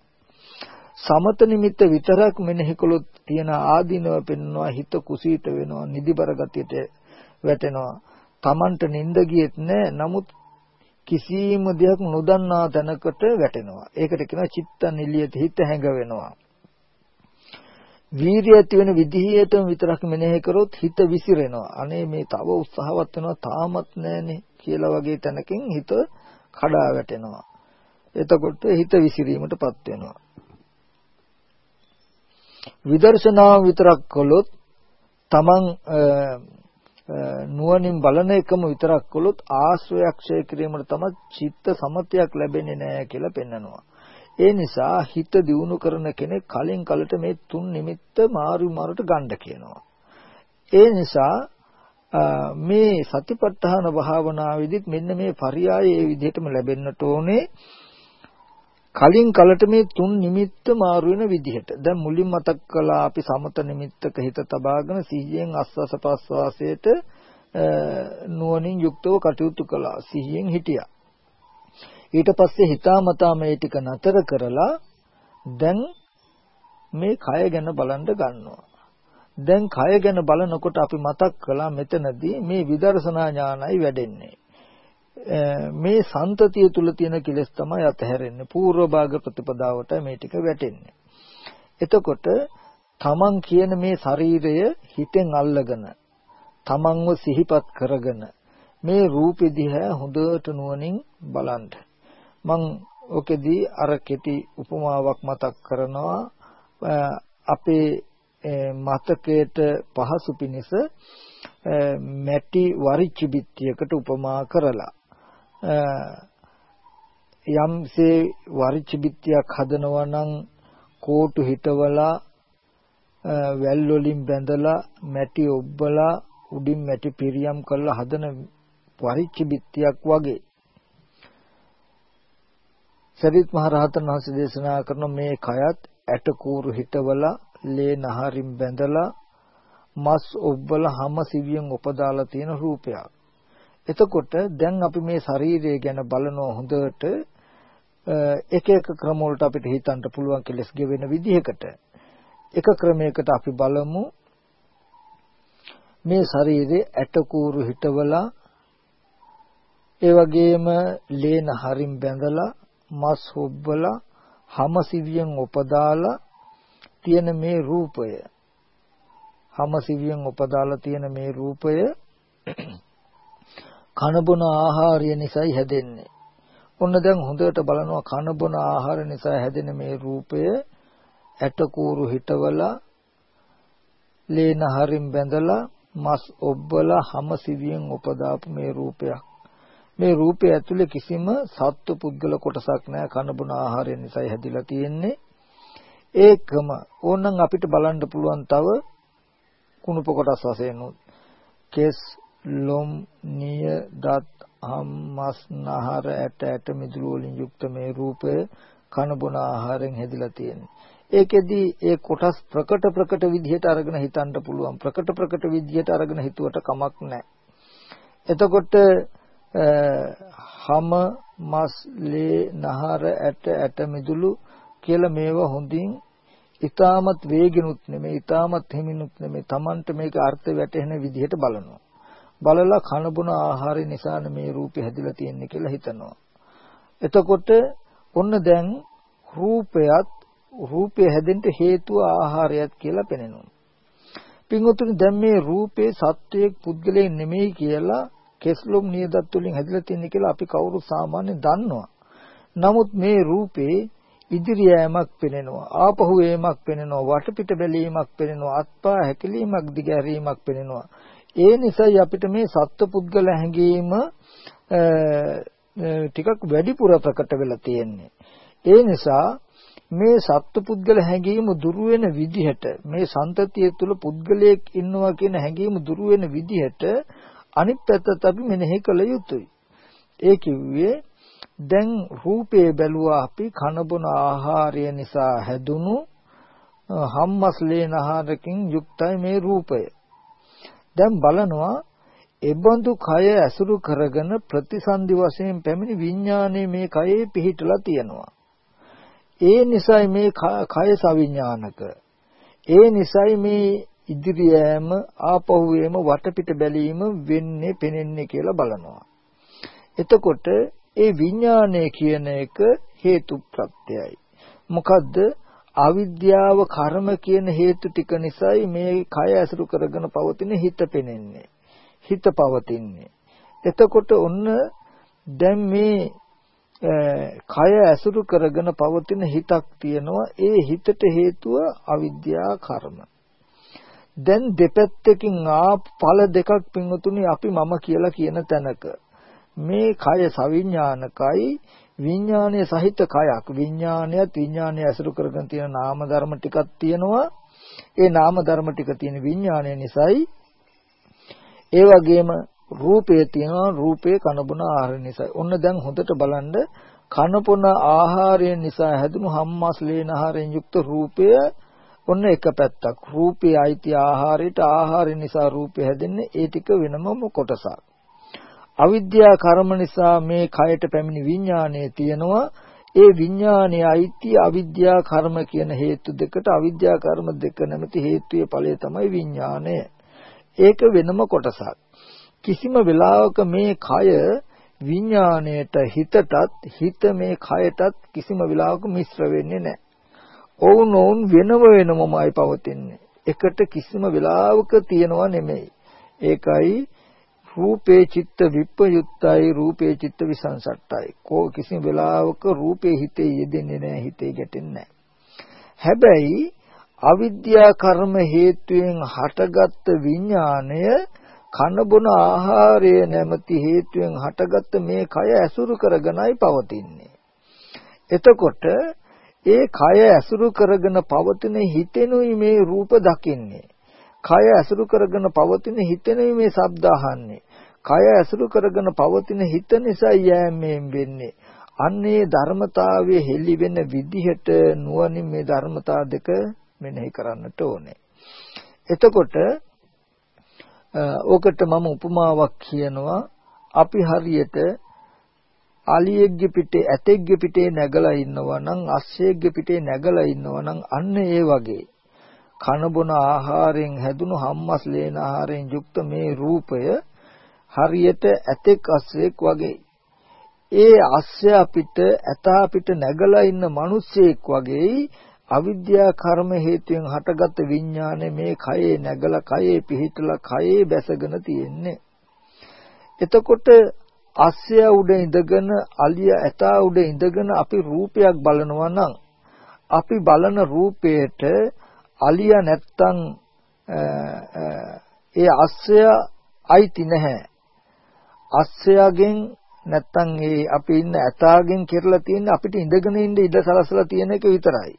Speaker 1: සමත නිමිත්ත විතරක් මෙනෙහි කළොත් තියෙන ආදීනව පෙන්නවා හිත කුසීත වෙනවා නිදිබර ගතියට වැටෙනවා Tamanට නිින්ද ගියෙත් නෑ. නමුත් කිසිම දෙයක් නොදන්නා තැනකට වැටෙනවා. ඒකට කියනවා චිත්ත නිලියත හිත හැඟ වෙනවා. වීර්යය ඇති වෙන විදිහටම විතරක් මෙනෙහි කරොත් හිත විසිරෙනවා. අනේ මේ තව උත්සාහවත් වෙනවා තාමත් නෑනේ කියලා වගේ තැනකින් හිත කඩා වැටෙනවා. එතකොට හිත විසිරීමටපත් වෙනවා. විදර්ශනාව විතරක් කළොත් තමන් නුවණින් බලන එකම විතරක් කළොත් ආශ්‍රයක් ඡය කිරීමට තමයි චිත්ත සමතයක් ලැබෙන්නේ නැහැ කියලා පෙන්නනවා. ඒ නිසා හිත දියුණු කරන කෙනෙක් කලින් කලට මේ තුන් නිමිත්ත මාරු මාරුට ගන්න කියනවා. ඒ නිසා මේ සතිපට්ඨාන භාවනාවේදීත් මෙන්න මේ පරියාය ඒ විදිහටම ලැබෙන්නට ඕනේ. කලින් කලට මේ තුන් නිමිත්ත මාරු වෙන විදිහට. දැන් මුලින් මතක් කළා අපි සමත නිමිත්තක හිත තබාගෙන සිහියෙන් ආස්වාස ප්‍රස්වාසයට නුවණින් යුක්තව කටයුතු කළා. සිහියෙන් හිටියා. ඊට පස්සේ හිතාමතා මේ ටික නතර කරලා දැන් මේ කය ගැන බලන්න ගන්නවා. දැන් කය ගැන බලනකොට අපි මතක් කළා මෙතනදී මේ විදර්ශනා ඥානයි වැඩෙන්නේ. මේ සන්තතිය තුල තියෙන කෙලෙස් තමයි අතහැරෙන්නේ. పూర్ව භාග ප්‍රතිපදාවට මේ ටික වැටෙන්නේ. එතකොට තමන් කියන මේ ශරීරය හිතෙන් අල්ලගෙන තමන්ව සිහිපත් කරගෙන මේ රූපෙ දිහා හොඳට නුවණින් බලන්න. මං ඔකෙදී අර කෙටි උපමාවක් මතක් කරනවා අපේ මතකයට පහසු පිණිස මැටි වරිච්චි බිත්තියකට උපමා කරලා යම්සේ වරිච්චි බිත්තියක් හදනවා නම් කෝටු හිටවලා වැල් වලින් බැඳලා මැටි ඔබ්බලා උඩින් මැටි පිරියම් කරලා හදන වරිච්චි බිත්තියක් වගේ සරිත් මහ රහතන් වහන්සේ දේශනා කරන මේ කයත් ඇට කූරු හිටවලා ලේ නහරින් බැඳලා මස් ඔබ්බලා හැම සිවියෙන් උපදාලා තියෙන රූපයක්. එතකොට දැන් අපි මේ ශරීරය ගැන බලනවා හොඳට එක එක ක්‍රම වලට අපිට හිතන්න පුළුවන් කෙලස් ගෙවෙන විදිහකට. එක ක්‍රමයකට අපි බලමු. මේ ශරීරයේ ඇට කූරු හිටවලා ඒ වගේම ලේන හරින් බැඳලා මස් හොබ්බලා හැම සිවියෙන් උපදාලා තියෙන මේ රූපය. හැම සිවියෙන් උපදාලා තියෙන මේ රූපය. කනබුන ආහාරය නිසායි හැදෙන්නේ. ඔන්න දැන් හොඳට බලනවා කනබුන ආහාර නිසා හැදෙන මේ රූපය ඇටකూరు හිටවලා ලේන හරින් බැඳලා මස් ඔබ්බලා හැම සිවියෙන් උපදාපු මේ රූපයක්. මේ රූපය ඇතුලේ කිසිම සත්ව පුද්ගල කොටසක් නැහැ කනබුන ආහාරය නිසායි හැදිලා තියෙන්නේ ඒකම ඕනනම් අපිට බලන්න පුළුවන් තව කුණුප කොටස් වශයෙන් කෙස් ලොම් නිය දත් හම් මස් නහර ඇට ඇට මිදුළු වලින් යුක්ත මේ රූපය කනබුන ආහාරයෙන් හැදිලා තියෙන්නේ. ඒකෙදි ඒ කොටස් ප්‍රකට ප්‍රකට විදිහට අරගෙන හිතන්න පුළුවන්. ප්‍රකට ප්‍රකට විදිහට අරගෙන හිතුවට කමක් නැහැ. එතකොට හම මස් ලේ නහර ඇට ඇට මිදුළු කියලා මේවා හොඳින් ඊටමත් වේගිනුත් නෙමෙයි ඊටමත් හිමිනුත් නෙමෙයි Tamanට මේක අර්ථ වැටහෙන විදිහට බලනවා. බලලා කන බොන ආහාරය නිසානේ මේ රූපය හැදිලා තියෙන්නේ කියලා හිතනවා. එතකොට ඔන්න දැන් රූපයත් රූපය හැදෙන්න හේතුව ආහාරයත් කියලා පෙනෙනවා. පින්වතුනි දැන් මේ රූපේ සත්වයේ පුද්ගලයෙක් නෙමෙයි කියලා කෙස්ලොම් නියදත් වලින් හැදිලා තියෙන කියලා අපි කවුරු සාමාන්‍යයෙන් දන්නවා. නමුත් මේ රූපේ ඉදිරි යෑමක් පෙනෙනවා ආපහු යෑමක් පෙනෙනවා වටපිට බැලීමක් පෙනෙනවා අත්පා හැකිලීමක් දිගහැරීමක් පෙනෙනවා. ඒ නිසායි අපිට මේ සත්පුද්ගල හැඟීම ටිකක් වැඩිපුර ප්‍රකට වෙලා තියෙන්නේ ඒ නිසා මේ සත්පුද්ගල හැඟීම දුරු වෙන විදිහට මේ සන්තතිය තුළ පුද්ගලයෙක් ඉන්නවා කියන හැඟීම දුරු වෙන විදිහට අනිත් පැත්තත් අපි මෙනෙහි කළ යුතුයි. ඒ කිව්වේ දැන් රූපේ බැලුවා අපි කන බොන ආහාරය නිසා හැදුණු හම්මස්ලේන ආහාරකින් යුක්තයි මේ රූපය. දැන් බලනවා එබඳු කය ඇසුරු කරගෙන ප්‍රතිසන්දි වශයෙන් පැමිණි විඥානයේ මේ කයේ පිහිටලා තියෙනවා. ඒ නිසයි මේ කය සවිඥානික. ඒ නිසයි මේ ඉදිරියෑම ආපහු වීම වටපිට බැලීම වෙන්නේ පෙනෙන්නේ කියලා බලනවා. එතකොට ඒ විඥානය කියන එක හේතු ප්‍රත්‍යයයි. මොකද්ද? අවිද්‍යාව කර්ම කියන හේතු ටික නිසායි මේ කය ඇසුරු කරගෙන පවතින හිත පෙනෙන්නේ. හිත පවතින්නේ. එතකොට ඔන්න දැන් මේ කය ඇසුරු කරගෙන පවතින හිතක් තියෙනවා. ඒ හිතට හේතුව අවිද්‍යා කර්ම. දැන් දෙපැත්තකින් ආ ඵල දෙකක් පින්වතුනි අපි මම කියලා කියන තැනක මේ කය සවිඥානිකයි විඥානයේ සහිත කයක්. විඥානයත් විඥානය ඇසුරු කරගෙන තියෙන නාම ධර්ම ටිකක් තියෙනවා. ඒ නාම ධර්ම ටික තියෙන විඥානය නිසායි ඒ වගේම රූපය තියෙනවා. රූපේ කනබුන ආහාර නිසා ඔන්න දැන් හොඳට බලන්න. කනපුන ආහාරය නිසා හැදුණු හම්මස් ලේන ආහාරයෙන් යුක්ත රූපය ඔන්න එක පැත්තක්. රූපේ අයිති ආහාරයට ආහාර නිසා රූපය හැදෙන්නේ ඒ ටික වෙනමම කොටසක්. අවිද්‍යා කර්ම නිසා මේ කයට පැමිණි විඥානය තියෙනවා. ඒ විඥානයේ අයිති අවිද්‍යා කර්ම කියන හේතු දෙකට අවිද්‍යා කර්ම දෙක නැමැති හේතුයේ ඵලය තමයි විඥානය. ඒක වෙනම කොටසක්. කිසිම වෙලාවක මේ කය විඥාණයට හිතටත් හිත මේ කයටත් කිසිම වෙලාවක මිශ්‍ර වෙන්නේ නැහැ. ඔවුනොවුන් වෙනම වෙනමමයි පවතින්නේ. එකට කිසිම වෙලාවක තියනවා නෙමෙයි. ඒකයි රූපේ චිත්ත විප්පයුත්තයි රූපේ චිත්ත විසංසට්ටයි. කෝ කිසිම වෙලාවක රූපේ හිතේ යෙදෙන්නේ නැහැ හිතේ ගැටෙන්නේ නැහැ. හැබැයි අවිද්‍යා කර්ම හේතුයෙන් හටගත් විඥාණය කන බොන ආහාරය නැමැති හේතුයෙන් හටගත් මේ කය ඇසුරු කරගෙනයි පවතින්නේ. එතකොට ඒ කය ඇසුරු කරගෙන පවතින හිතෙනුයි මේ රූප දකින්නේ. කය ඇසුරු කරගෙන පවතින හිතෙනුයි මේ ශබ්ද අහන්නේ. කය ඇසුරු කරගෙන පවතින හිත නිසා යෑමෙන් වෙන්නේ. අන්නේ ධර්මතාවයේ හෙළි වෙන විදිහට නුවණින් මේ ධර්මතා දෙක මෙනෙහි කරන්නට ඕනේ. එතකොට ඕකට මම උපමාවක් කියනවා අපි හරියට අලියෙක්ගේ පිටේ ඇතෙක්ගේ පිටේ නැගලා ඉන්නවා නම් අස්සයෙක්ගේ පිටේ නැගලා ඉන්නවා නම් අන්න ඒ වගේ කන බොන ආහාරයෙන් හැදුණු හම්මස් ලේන ආහාරයෙන් යුක්ත මේ රූපය හරියට ඇතෙක් අස්සයෙක් වගේ ඒ අස්සය පිට ඇතා පිට නැගලා ඉන්න මිනිස්සෙක් වගේ අවිද්‍යා කර්ම හේතුයෙන් හටගත් විඥානේ මේ කයේ නැගලා කයේ පිහිටලා කයේ බැසගෙන තියෙන්නේ. එතකොට අස්සය උඩ ඉඳගෙන අලිය ඇතා උඩ ඉඳගෙන අපි රූපයක් බලනවා නම් අපි බලන රූපයට අලිය නැත්තම් ඒ අස්සය අයිති නැහැ. අස්සයගෙන් නැත්තම් ඒ අපි ඉන්න ඇතාගෙන් කෙරලා තියෙන අපිට ඉඳගෙන ඉන්න ඉඩ සලසලා තියෙන එක විතරයි.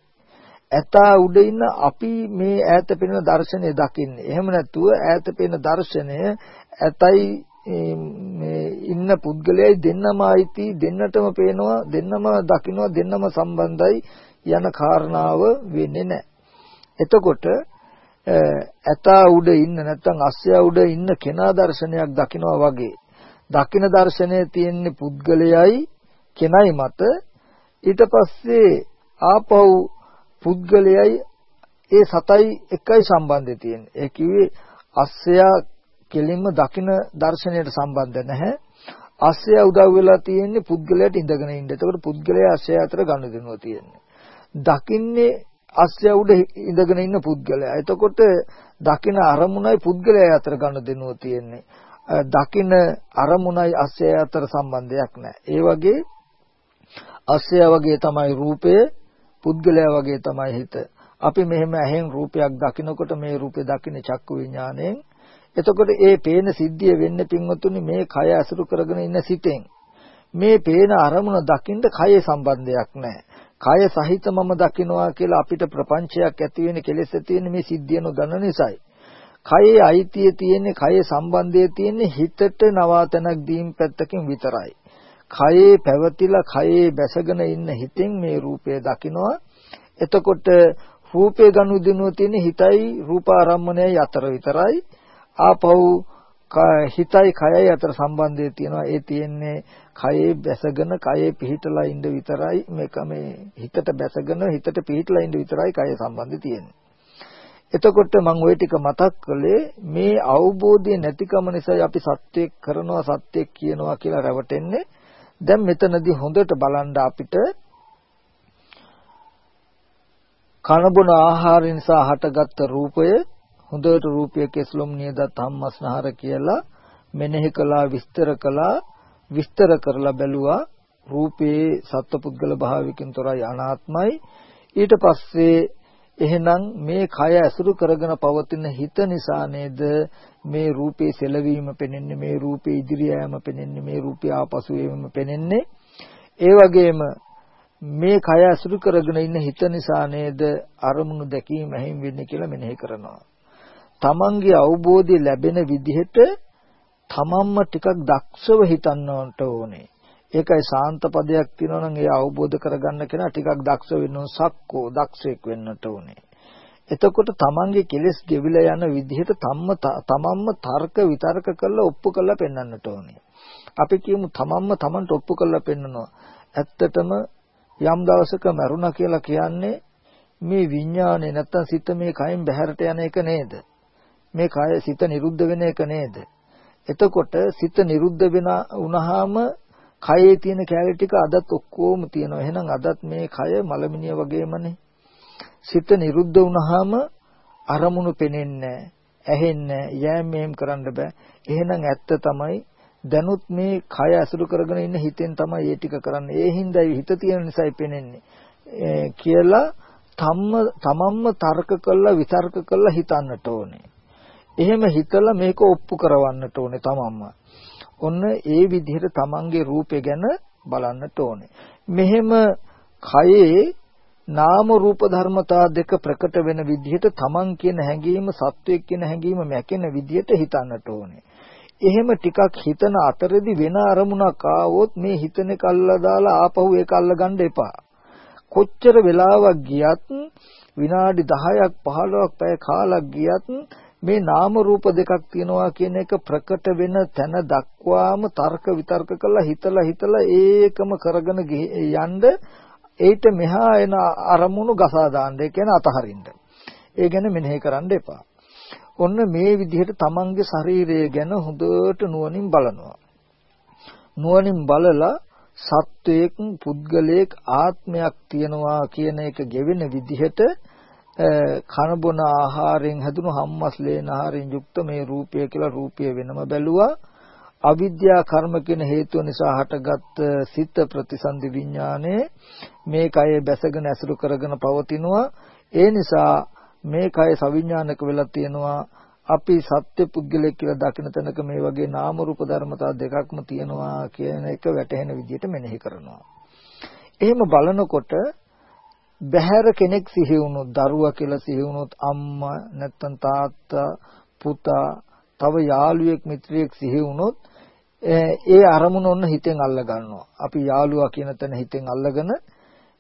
Speaker 1: ඇතා උඩ ඉන්න අපි මේ ඈත පෙනෙන දර්ශනය දකින්නේ. එහෙම නැතුව ඈත පෙනෙන දර්ශනය ඇතයි මේ ඉන්න පුද්ගලයයි දෙන්නම අයිති දෙන්නටම පේනවා දෙන්නම දකින්නවා දෙන්නම සම්බන්ධයි යන කාරණාව වෙන්නේ නැහැ. එතකොට ඇතා උඩ ඉන්න නැත්නම් අස්සයා උඩ ඉන්න කෙනා දර්ශනයක් දකිනවා වගේ දකින දර්ශනයේ තියෙන පුද්ගලයයි කෙනයි මත ඊට පස්සේ ආපහු පුද්ගලයයි ඒ සතයි එකයි සම්බන්ධය තියෙන්නේ. ඒ කිව්වේ අස්සයා කෙලින්ම දකින දර්ශනයට සම්බන්ධ නැහැ. අස්සයා උදව් වෙලා තියෙන්නේ පුද්ගලයාට ඉඳගෙන ඉන්න. එතකොට පුද්ගලයා අස්සයා අතර ගනුදෙනුව තියෙන්නේ. දකින්නේ අස්සයා උඩ ඉඳගෙන ඉන්න පුද්ගලයා. එතකොට දකින අරමුණයි පුද්ගලයා අතර ගනුදෙනුව තියෙන්නේ. දකින අරමුණයි අස්සයා අතර සම්බන්ධයක් නැහැ. ඒ වගේ අස්සයා වගේ තමයි රූපය පුද්ගලයා වගේ තමයි හිත. අපි මෙහෙම ඇහෙන් රූපයක් දකිනකොට මේ රූපේ දකින්නේ චක්කු විඥාණයෙන්. එතකොට ඒ පේන සිද්ධිය වෙන්නේ පින්වතුනි මේ කය අසුරු කරගෙන ඉන්න සිතෙන්. මේ පේන අරමුණ දකින්න කයේ සම්බන්ධයක් නැහැ. කය සහිත මම දකින්නවා කියලා අපිට ප්‍රපංචයක් ඇති වෙන කෙලෙස් ඇති වෙන මේ සිද්ධිය නොදන්න නිසායි. කයේ අයිතිය තියෙන්නේ කයේ සම්බන්ධය තියෙන්නේ හිතට නවාතනක් දීම් පැත්තකින් විතරයි. කයේ පැවතිලා කයේ බැසගෙන ඉන්න හිතෙන් මේ රූපය දකිනවා. එතකොට රූපේ ගනුදෙනුව තියෙන හිතයි රූපාරම්මණයයි අතර විතරයි. ආපහු හිතයි කයයි අතර සම්බන්ධය තියෙනවා. ඒ තියෙන්නේ කයේ බැසගෙන කයේ පිහිටලා ඉන්න විතරයි. මේක මේ හිතට බැසගෙන හිතට පිහිටලා ඉන්න විතරයි කයේ සම්බන්ධය තියෙන්නේ. එතකොට මම ওই ටික මතක් කළේ මේ අවබෝධය නැතිකම නිසා අපි සත්‍යයක් කරනවා සත්‍යයක් කියනවා කියලා රැවටෙන්නේ. දැන් මෙතනදී හොඳට බලන්න අපිට කනබුන ආහාර නිසා හටගත්ත රූපය හොඳට රූපය කෙස්ලොම් නියදත් හම්මස්නහර කියලා මෙනෙහි කළා විස්තර කළා විස්තර කරලා බැලුවා. රූපේ සත්පුද්ගල භාවිකින් තොරයි අනාත්මයි. ඊට පස්සේ එහෙනම් මේ කය ඇසුරු කරගෙන පවතින හිත නිසා නේද මේ රූපේ සෙලවීම පෙනෙන්නේ මේ රූපේ ඉදිරියෑම පෙනෙන්නේ මේ රූපේ ආපසු වීම පෙනෙන්නේ. ඒ වගේම මේ කය ඇසුරු කරගෙන ඉන්න හිත නිසා නේද අරමුණු දැකීම හැම වෙන්නේ කියලා මෙනෙහි කරනවා. තමන්ගේ අවබෝධය ලැබෙන විදිහට තමන්ම ටිකක් දක්ෂව හිතන්නට ඕනේ. ඒකයි සාන්ත පදයක් තියෙනවා නම් ඒ අවබෝධ කරගන්න කෙනා ටිකක් දක්ෂ වෙන්න ඕන සක්කෝ දක්ෂයෙක් වෙන්නට ඕනේ. එතකොට තමන්ගේ කෙලෙස් ගෙවිලා යන විදිහට තම්ම තමන්ම තර්ක විතර්ක කරලා ඔප්පු කරලා පෙන්වන්නට ඕනේ. අපි කියමු තමන්ම තමන්ට ඔප්පු කරලා පෙන්නනවා. ඇත්තටම යම් දවසක මරුණා කියලා කියන්නේ මේ විඥානේ නැත්තම් සිත මේ කයෙන් බැහැරට යන එක නේද? මේ කය සිත නිරුද්ධ වෙන එක නේද? එතකොට සිත නිරුද්ධ වෙන වුණාම කයේ තියෙන කැලේ ටික අදත් ඔක්කොම තියෙනවා. එහෙනම් අදත් මේ කය මලමිනිය වගේමනේ. සිත නිරුද්ධ වුණාම අරමුණු පෙනෙන්නේ ඇහෙන්නේ යෑම මෙහෙම කරන්න බෑ. එහෙනම් ඇත්ත තමයි දැනුත් මේ කය අසුරු කරගෙන ඉන්න හිතෙන් තමයි ඒ ටික කරන්නේ. ඒ හින්දායි හිත තියෙන නිසායි පෙනෙන්නේ. කියලා තම්ම තමන්ම තර්ක කළා විතර්ක කළා හිතන්නට ඕනේ. එහෙම හිතලා මේක ඔප්පු කරවන්නට ඕනේ තමන්ම. ඔන්න ඒ විදිහට තමන්ගේ රූපය ගැන බලන්නට ඕනේ. මෙහෙම කයේ නාම රූප ධර්මතා දෙක ප්‍රකට වෙන විදිහට තමන් කියන හැඟීම සත්වයක් කියන හැඟීම මැකෙන විදිහට හිතන්නට ඕනේ. එහෙම ටිකක් හිතන අතරෙදි වෙන අරමුණක් ආවොත් මේ හිතන එක අල්ලලා දාලා ආපහු ඒක අල්ලගන්න එපා. කොච්චර වෙලාවක් ගියත් විනාඩි 10ක් 15ක් පැය කාලක් ගියත් මේ නාම රූප දෙකක් තියෙනවා කියන එක ප්‍රකට වෙන තැන දක්වාම තර්ක විතර්ක කළා හිතලා හිතලා ඒකම කරගෙන යන්න ඒිට මෙහා එන අරමුණු ගසා දාන්න ඒ කියන්නේ අතහරින්න. ඒ ගැන මෙනෙහි කරන්න එපා. ඔන්න මේ විදිහට තමන්ගේ ශරීරය ගැන හොඳට නුවණින් බලනවා. නුවණින් බලලා සත්වයක පුද්ගලයක ආත්මයක් තියනවා කියන එක ගෙවෙන විදිහට කන බොන ආහාරයෙන් හැදුණු හම්මස්ලේන ආහාරයෙන් යුක්ත මේ රූපය කියලා රූපය වෙනම බැලුවා. අවිද්‍යා කර්ම කියන හේතුව නිසා හටගත් සිත ප්‍රතිසන්දි විඥානයේ මේ කය බැසගෙන ඇසුරු කරගෙන පවතිනවා. ඒ නිසා මේ කය සවිඥානික වෙලා තියෙනවා. අපි සත්‍ය පුද්ගලෙක් කියලා දකින තැනක මේ වගේ නාම රූප ධර්මතා දෙකක්ම තියෙනවා කියන එක වැටහෙන විදිහට මෙනෙහි කරනවා. එහෙම බලනකොට බහැර කෙනෙක් සිහි වුණොත් දරුවා කියලා සිහි වුණොත් අම්මා නැත්තම් තාත්තා පුතා තව යාළුවෙක් මිත්‍රයෙක් සිහි වුණොත් ඒ අරමුණ ඔන්න හිතෙන් අල්ල ගන්නවා. අපි යාළුවා කියන තැන හිතෙන් අල්ලගෙන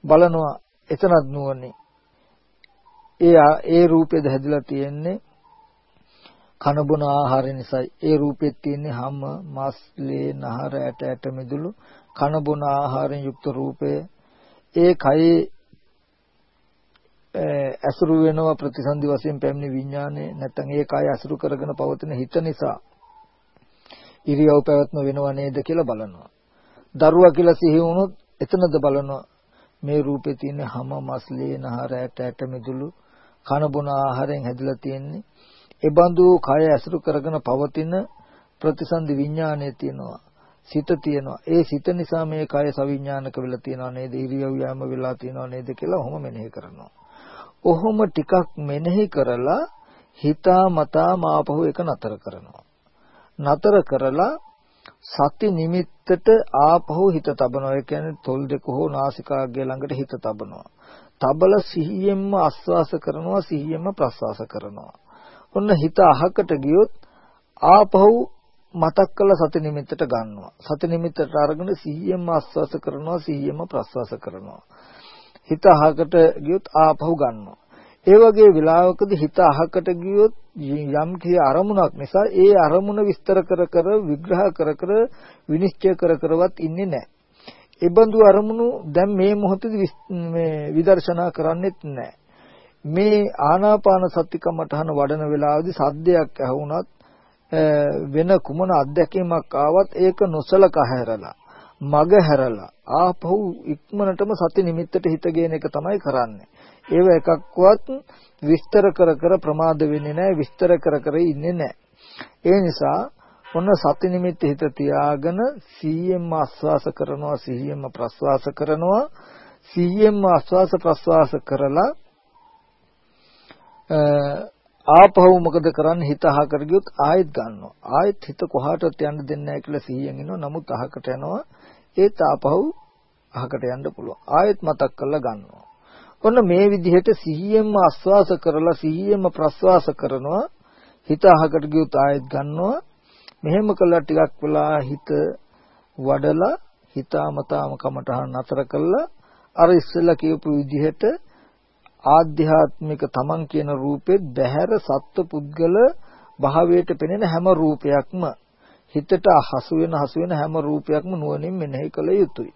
Speaker 1: බලනවා එතනත් නුවන්නේ. ඒ ඒ රූපෙද හැදිලා තියෙන්නේ කන බොන ආහාර නිසායි. ඒ රූපෙත් තියෙන්නේ හැම මස් ලේ නහර ඇට ඇට මිදුළු කන බොන ආහාරයෙන් යුක්ත රූපය. ඒ කයේ ඇසුරු වෙනවා ප්‍රතිසන්දි වශයෙන් පැමිණි විඥානේ නැත්නම් ඒ කය ඇසුරු කරගෙන පවතින හිත නිසා ඉරියව් පැවැත්ම වෙනව නේද කියලා බලනවා. දරුවා කියලා සිහි වුණොත් එතනද බලනවා මේ රූපේ තියෙන හැම මස්ලේ නහර ඇට ඇට මිදුළු කන බොන ආහාරයෙන් හැදිලා තියෙන්නේ. ඒ බඳු කය ඇසුරු කරගෙන පවතින ප්‍රතිසන්දි විඥානය තියෙනවා. සිත තියෙනවා. ඒ සිත නිසා මේ කය සවිඥානික වෙලා තියෙනවා නේද? ඉරියව් යාම වෙලා තියෙනවා නේද කියලා ඔහොම මෙනෙහි කරනවා. ඔහොම ටිකක් මෙනෙහි කරලා හිතා මතා මාපහු එක නතර කරනවා. නතර කරලා සති නිමිත්තට ආපහු හිත තබනවා. ඒ කියන්නේ තොල් දෙක හෝ නාසිකාග්‍රය ළඟට හිත තබනවා. තබල සිහියෙන්ම ආස්වාස කරනවා සිහියෙන්ම ප්‍රස්වාස කරනවා. ඔන්න හිත අහකට ගියොත් ආපහු මතක් කළ සති නිමිත්තට ගන්නවා. සති නිමිත්තට අරගෙන සිහියෙන්ම ආස්වාස කරනවා සිහියෙන්ම ප්‍රස්වාස කරනවා. හිත අහකට ගියොත් ආපහු ගන්නවා. ඒ වගේ වෙලාවකදී හිත අහකට ගියොත් යම් කිසි අරමුණක් නිසා ඒ අරමුණ විස්තර කර කර විග්‍රහ කර කර විනිශ්චය කර කරවත් ඉන්නේ නැහැ. ඒ බඳු අරමුණු දැන් මේ මොහොතේදී මේ විදර්ශනා කරන්නෙත් නැහැ. මේ ආනාපාන සති කමඨහන වඩන වෙලාවේදී සද්දයක් ඇහුණත් වෙන කුමන අත්දැකීමක් ආවත් ඒක නොසලකා හැරලා මග හැරලා ආපහු ඉක්මනටම සති නිමිත්තට හිත ගේන එක තමයි කරන්නේ. ඒව එකක්වත් විස්තර කර කර ප්‍රමාද වෙන්නේ නැහැ විස්තර කර කර ඉන්නේ නැහැ. ඒ නිසා ඔන්න සති නිමිත්ත හිත තියාගෙන සීයෙන්ම ආස්වාස කරනවා සීයෙන්ම ප්‍රස්වාස කරනවා. සීයෙන්ම ආස්වාස ප්‍රස්වාස කරලා ආපහු මොකද කරන්නේ? හිත අහකට ගියොත් ආයෙත් ගන්නවා. ආයෙත් හිත කොහාටවත් යන්න දෙන්නේ නැහැ කියලා සිහියෙන් ඉන්නවා. නමුත් අහකට යනවා. ඒත් ආපහු අහකට යන්න පුළුවන්. ආයෙත් මතක් කරලා ගන්නවා. ඔන්න මේ විදිහට සිහියෙන්ම ආස්වාස කරලා සිහියෙන්ම ප්‍රස්වාස කරනවා. හිත අහකට ගියොත් ආයෙත් ගන්නවා. මෙහෙම කළා ටිකක් වෙලා හිත වඩලා හිතාමතාම කමටහන් නතර කළා. අර ඉස්සෙල්ලා කියපු විදිහට ආධ්‍යාත්මික තමන් කියන රූපෙත් බහැර සත්ව පුද්ගල භාවයට පෙනෙන හැම රූපයක්ම හිතට හසු වෙන හසු වෙන හැම රූපයක්ම නුවණින් මෙනෙහි කළ යුතුයි.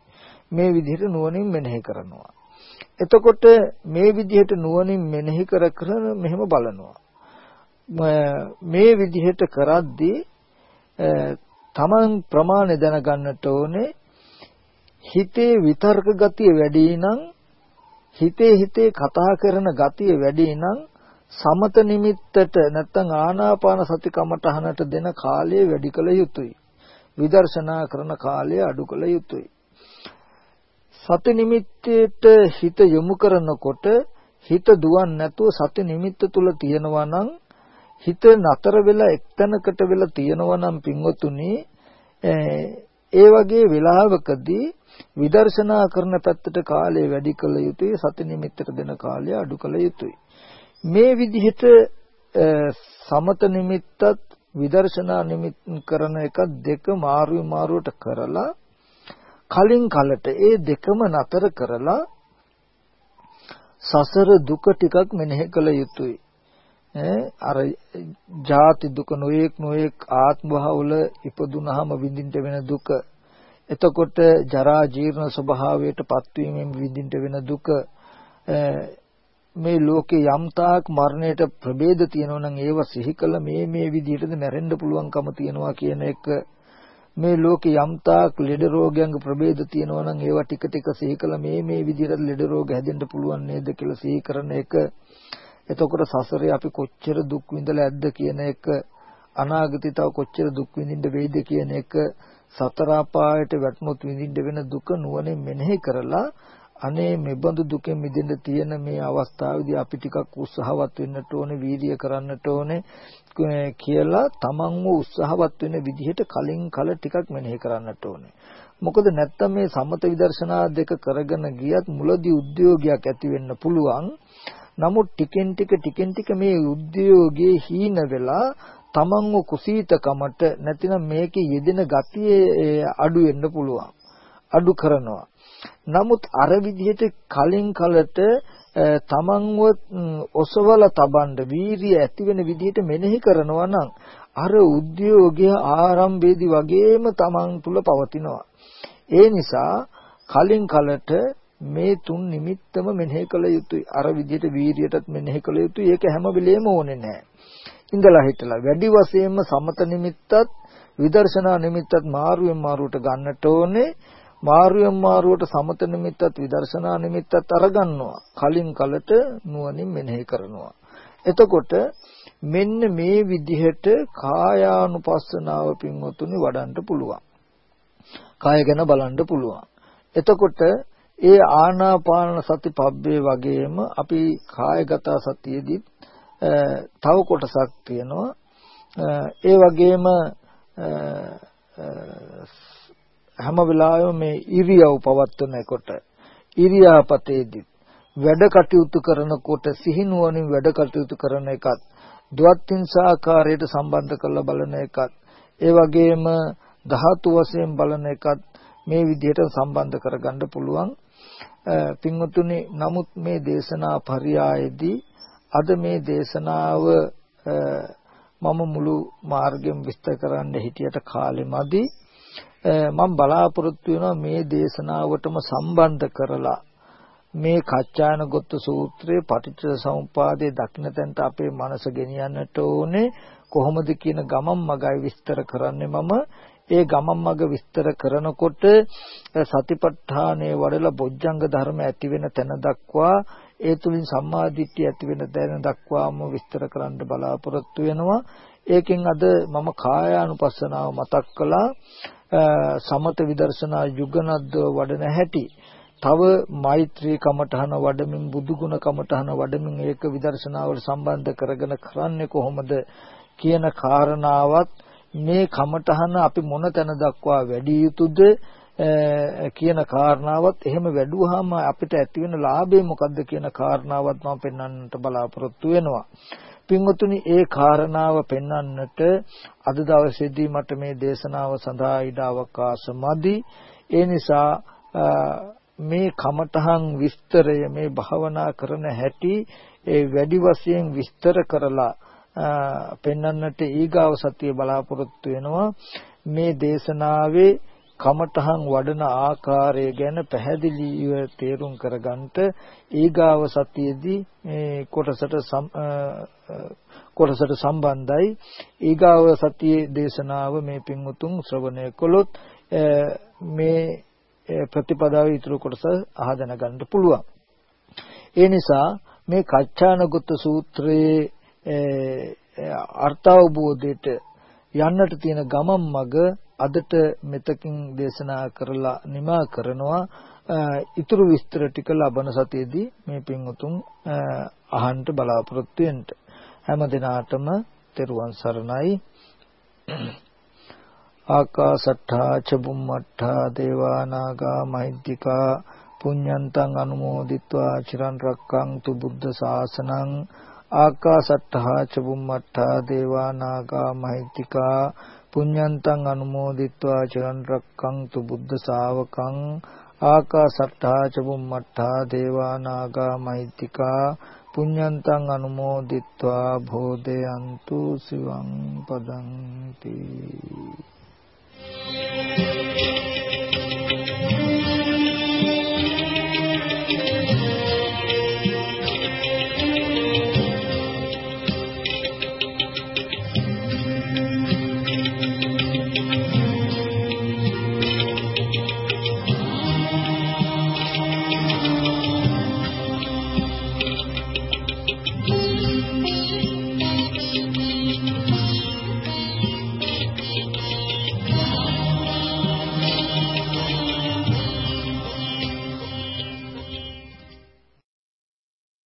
Speaker 1: මේ විදිහට නුවණින් මෙනෙහි කරනවා. එතකොට මේ විදිහට නුවණින් මෙනෙහි කර කර මෙහෙම බලනවා. මේ විදිහට කරද්දී තමන් ප්‍රමාණය දැනගන්නට ඕනේ හිතේ විතර්ක ගතිය වැඩි නම් හිතේ හිතේ කතා කරන ගතිය වැඩි නම් සමත නිමිත්තට නැත්නම් ආනාපාන සති කමටහනට දෙන කාලය වැඩි කළ යුතුයි. විදර්ශනා කරන කාලය අඩු කළ යුතුයි. සති නිමිත්තේට හිත යොමු කරනකොට හිත දුවන්නේ නැතුව සති නිමිත්ත තුල තියෙනවා නම් හිත නතර වෙලා එක්තැනකට වෙලා තියෙනවා නම් පින්වතුනි ඒ වගේ වෙලාවකදී විදර්ශනා කරන පැත්තට කාලය වැඩි කළ යුතුයි සති නිමිත්තට දෙන කාලය අඩු කළ යුතුයි මේ විදිහට සමත නිමිත්තත් විදර්ශනා නිමිත් කරන එක දෙක මාරු මාරුවට කරලා කලින් කලට ඒ දෙකම නතර කරලා සසර දුක ටිකක් මෙනෙහි කළ යුතුයි. අර ජාති දුක නොයෙක් නොයෙක් ආත්ම භාවවල ඉපදුනහම විඳින්න වෙන දුක. එතකොට ජරා ජීර්ණ ස්වභාවයට පත්වීමෙන් විඳින්න වෙන දුක. මේ ලෝකේ යම්තාක් මරණයට ප්‍රභේද තියෙනවා නම් ඒව සිහි කළ මේ මේ විදිහටද මැරෙන්න පුළුවන්කම තියෙනවා කියන එක. මේ ලෝකේ යම්තාක් ලෙඩ රෝගයන්ගේ ප්‍රභේද තියෙනවා නම් ඒවා ටික ටික සිහි කළ මේ මේ විදිහට ලෙඩ රෝග හැදෙන්න පුළුවන් නේද කියලා සිහි කරන එක. එතකොට සසරේ අපි කොච්චර දුක් විඳලා ඇද්ද කියන එක අනාගතේ තව කොච්චර දුක් විඳින්න වෙයිද කියන එක සතර අපායට වැටුනොත් විඳින්න වෙන දුක නුවණින් මෙනෙහි කරලා අනේ මෙබඳු දුකෙන් මිදෙන්න තියෙන මේ අවස්ථාවේදී අපි ටිකක් උත්සාහවත් වෙන්නට ඕනේ වීර්ය කරන්නට ඕනේ කියලා තමන්ව උත්සාහවත් වෙන විදිහට කලින් කල ටිකක් මෙනෙහි කරන්නට ඕනේ. මොකද නැත්තම් මේ සමත විදර්ශනා දෙක කරගෙන ගියත් මුලදී උද්‍යෝගයක් ඇති වෙන්න පුළුවන්. නමුත් ටිකෙන් ටික ටිකෙන් ටික මේ උද්‍යෝගයේ හීන වෙලා තමන්ව කුසීතකමට නැතිනම් මේකේ යෙදෙන ගතිය අඩු වෙන්න පුළුවන්. අඩු කරනවා. නමුත් අර විදිහට කලින් කලට තමන්ව ඔසවලා තබන්න වීරිය ඇති වෙන විදිහට මෙනෙහි කරනවා නම් අර උද්‍යෝගය ආරම්භයේදී වගේම තමන් තුල පවතිනවා. ඒ නිසා කලින් කලට මේ තුන් නිමිත්තම මෙනෙහි කළ යුතුයි. අර විදිහට වීරියටත් මෙනෙහි කළ යුතුයි. ඒක හැම වෙලේම ඕනේ නැහැ. ඉඳලා හිටලා වැඩි වශයෙන්ම සමත නිමිත්තත් විදර්ශනා නිමිත්තත් මාරුවෙන් මාරුවට ගන්නට ඕනේ. මාරුවෙන් මාරුවට සමත නිමිත්තත් විදර්ශනා නිමිත්තත් අරගන්නවා. කලින් කලට නුවණින් මෙනෙහි කරනවා. එතකොට මෙන්න මේ විදිහට කායානුපස්සනාව පින්වතුනි වඩන්න පුළුවන්. කාය ගැන බලන්න පුළුවන්. එතකොට ඒ ආනාපාන සති පබ්බේ වගේම අපි කායගත සතියෙදිත් තව කොටසක් තියෙනවා. ඒ වගේම හැම වෙලාවෙම මේ ඉරියව් පවත්වනකොට ඉරියාපතේදී වැඩ කටයුතු කරනකොට සිහිනුවණින් වැඩ කටයුතු කරන එකත් ද්වත්ින්සාකාරයට සම්බන්ධ කරලා බලන එකත් ඒ වගේම ධාතු වශයෙන් බලන එකත් මේ විදිහට සම්බන්ධ කරගන්න පුළුවන්. පින්වතුනි නමුත් මේ දේශනා පරියායේදී අද මේ දේශනාව මම මුළු මාර්ගයෙන් විස්තර කරන්න හිටියට කාලෙමදි මම බලාපොරොත්තු වෙනවා මේ දේශනාවටම සම්බන්ධ කරලා. මේ කච්චායනගොත්තු සූත්‍රයේ පටිච්ච සමුපාදයේ දක්න තැනට අපේ මනස ගෙනියන්නට ඕනේ. කොහොමද කියන ගමම් මගයි විස්තර කරන්නේ මම. ඒ ගමම් මග විස්තර කරනකොට සතිපට්ඨානයේ වඩලා බොජ්ජංග ධර්ම ඇති වෙන තැන දක්වා ඒ තුලින් සම්මාදිට්ඨිය ඇති වෙන තැන දක්වාම විස්තර කරන්න බලාපොරොත්තු වෙනවා. ඒකෙන් අද මම කායානුපස්සනාව මතක් කළා. සමත විදර්ශනා යුගනද්ද වඩන හැටි. තව මෛත්‍රී කමඨහන වඩමින් බුදුගුණ කමඨහන වඩමින් ඒක විදර්ශනාවට සම්බන්ධ කරගෙන කරන්නේ කොහොමද කියන කාරණාවත් මේ කමඨහන අපි මොන තැන දක්වා වැඩි යුතුද කියන කාරණාවත් එහෙම වැඩුවාම අපිට ඇති වෙන ලාභය මොකද්ද කියන කාරණාවත් මම පෙන්වන්නට බලාපොරොත්තු වෙනවා. පින්වතුනි ඒ කාරණාව පෙන්වන්නට අද දවසේදී මට මේ දේශනාව සඳහා ඉඩ අවකාශ මදි. ඒ නිසා මේ කමඨහන් විස්තරය මේ භාවනා කරන හැටි ඒ වැඩි වශයෙන් විස්තර කරලා පෙන්වන්නට ඊගාව සතිය බලාපොරොත්තු වෙනවා මේ දේශනාවේ කමඨහන් වඩන ආකාරය ගැන පැහැදිලිව තේරුම් කරගන්නට ඊගාව සතියේදී මේ කොටසට කොටසට සම්බන්ධයි. ඊගාව සතියේ දේශනාව මේ පින්වුතුන් ශ්‍රවණය කළොත් මේ ප්‍රතිපදාවේ ඊතුරු කොටස අහදැන ගන්න පුළුවන්. ඒ නිසා මේ කච්චානගත සූත්‍රයේ අර්ථ අවබෝධයට යන්නට තියෙන ගමම් මග අදට මෙතකින් දේශනා කරලා නිමා කරනවා ඉතුරු විස්තර ටික ලබන සතියේදී මේ පින්වුතුන් අහන්න බලාපොරොත්තු වෙන්න. හැම දිනාටම තෙරුවන් සරණයි. ආකාසට්ඨා චබුම්මට්ඨා දේවානාගා මහිද්దికා පුඤ්ඤන්තං අනුමෝදිත්වා චිරන් රැක්කන්තු බුද්ධ ශාසනං. ආකාසට්ඨා චබුම්මට්ඨා දේවානාගා මහිද්దికා පුඤ්ඤන්තං අනුමෝදිත්වා චිරන් රැක්කන්තු බුද්ධ ශාවකං ආකාසට්ඨා චබුම්මට්ඨා දේවා නාග මහිද්దికා පුඤ්ඤන්තං අනුමෝදිත්වා භෝදයන්තු සිවං පදන්ති Thank you.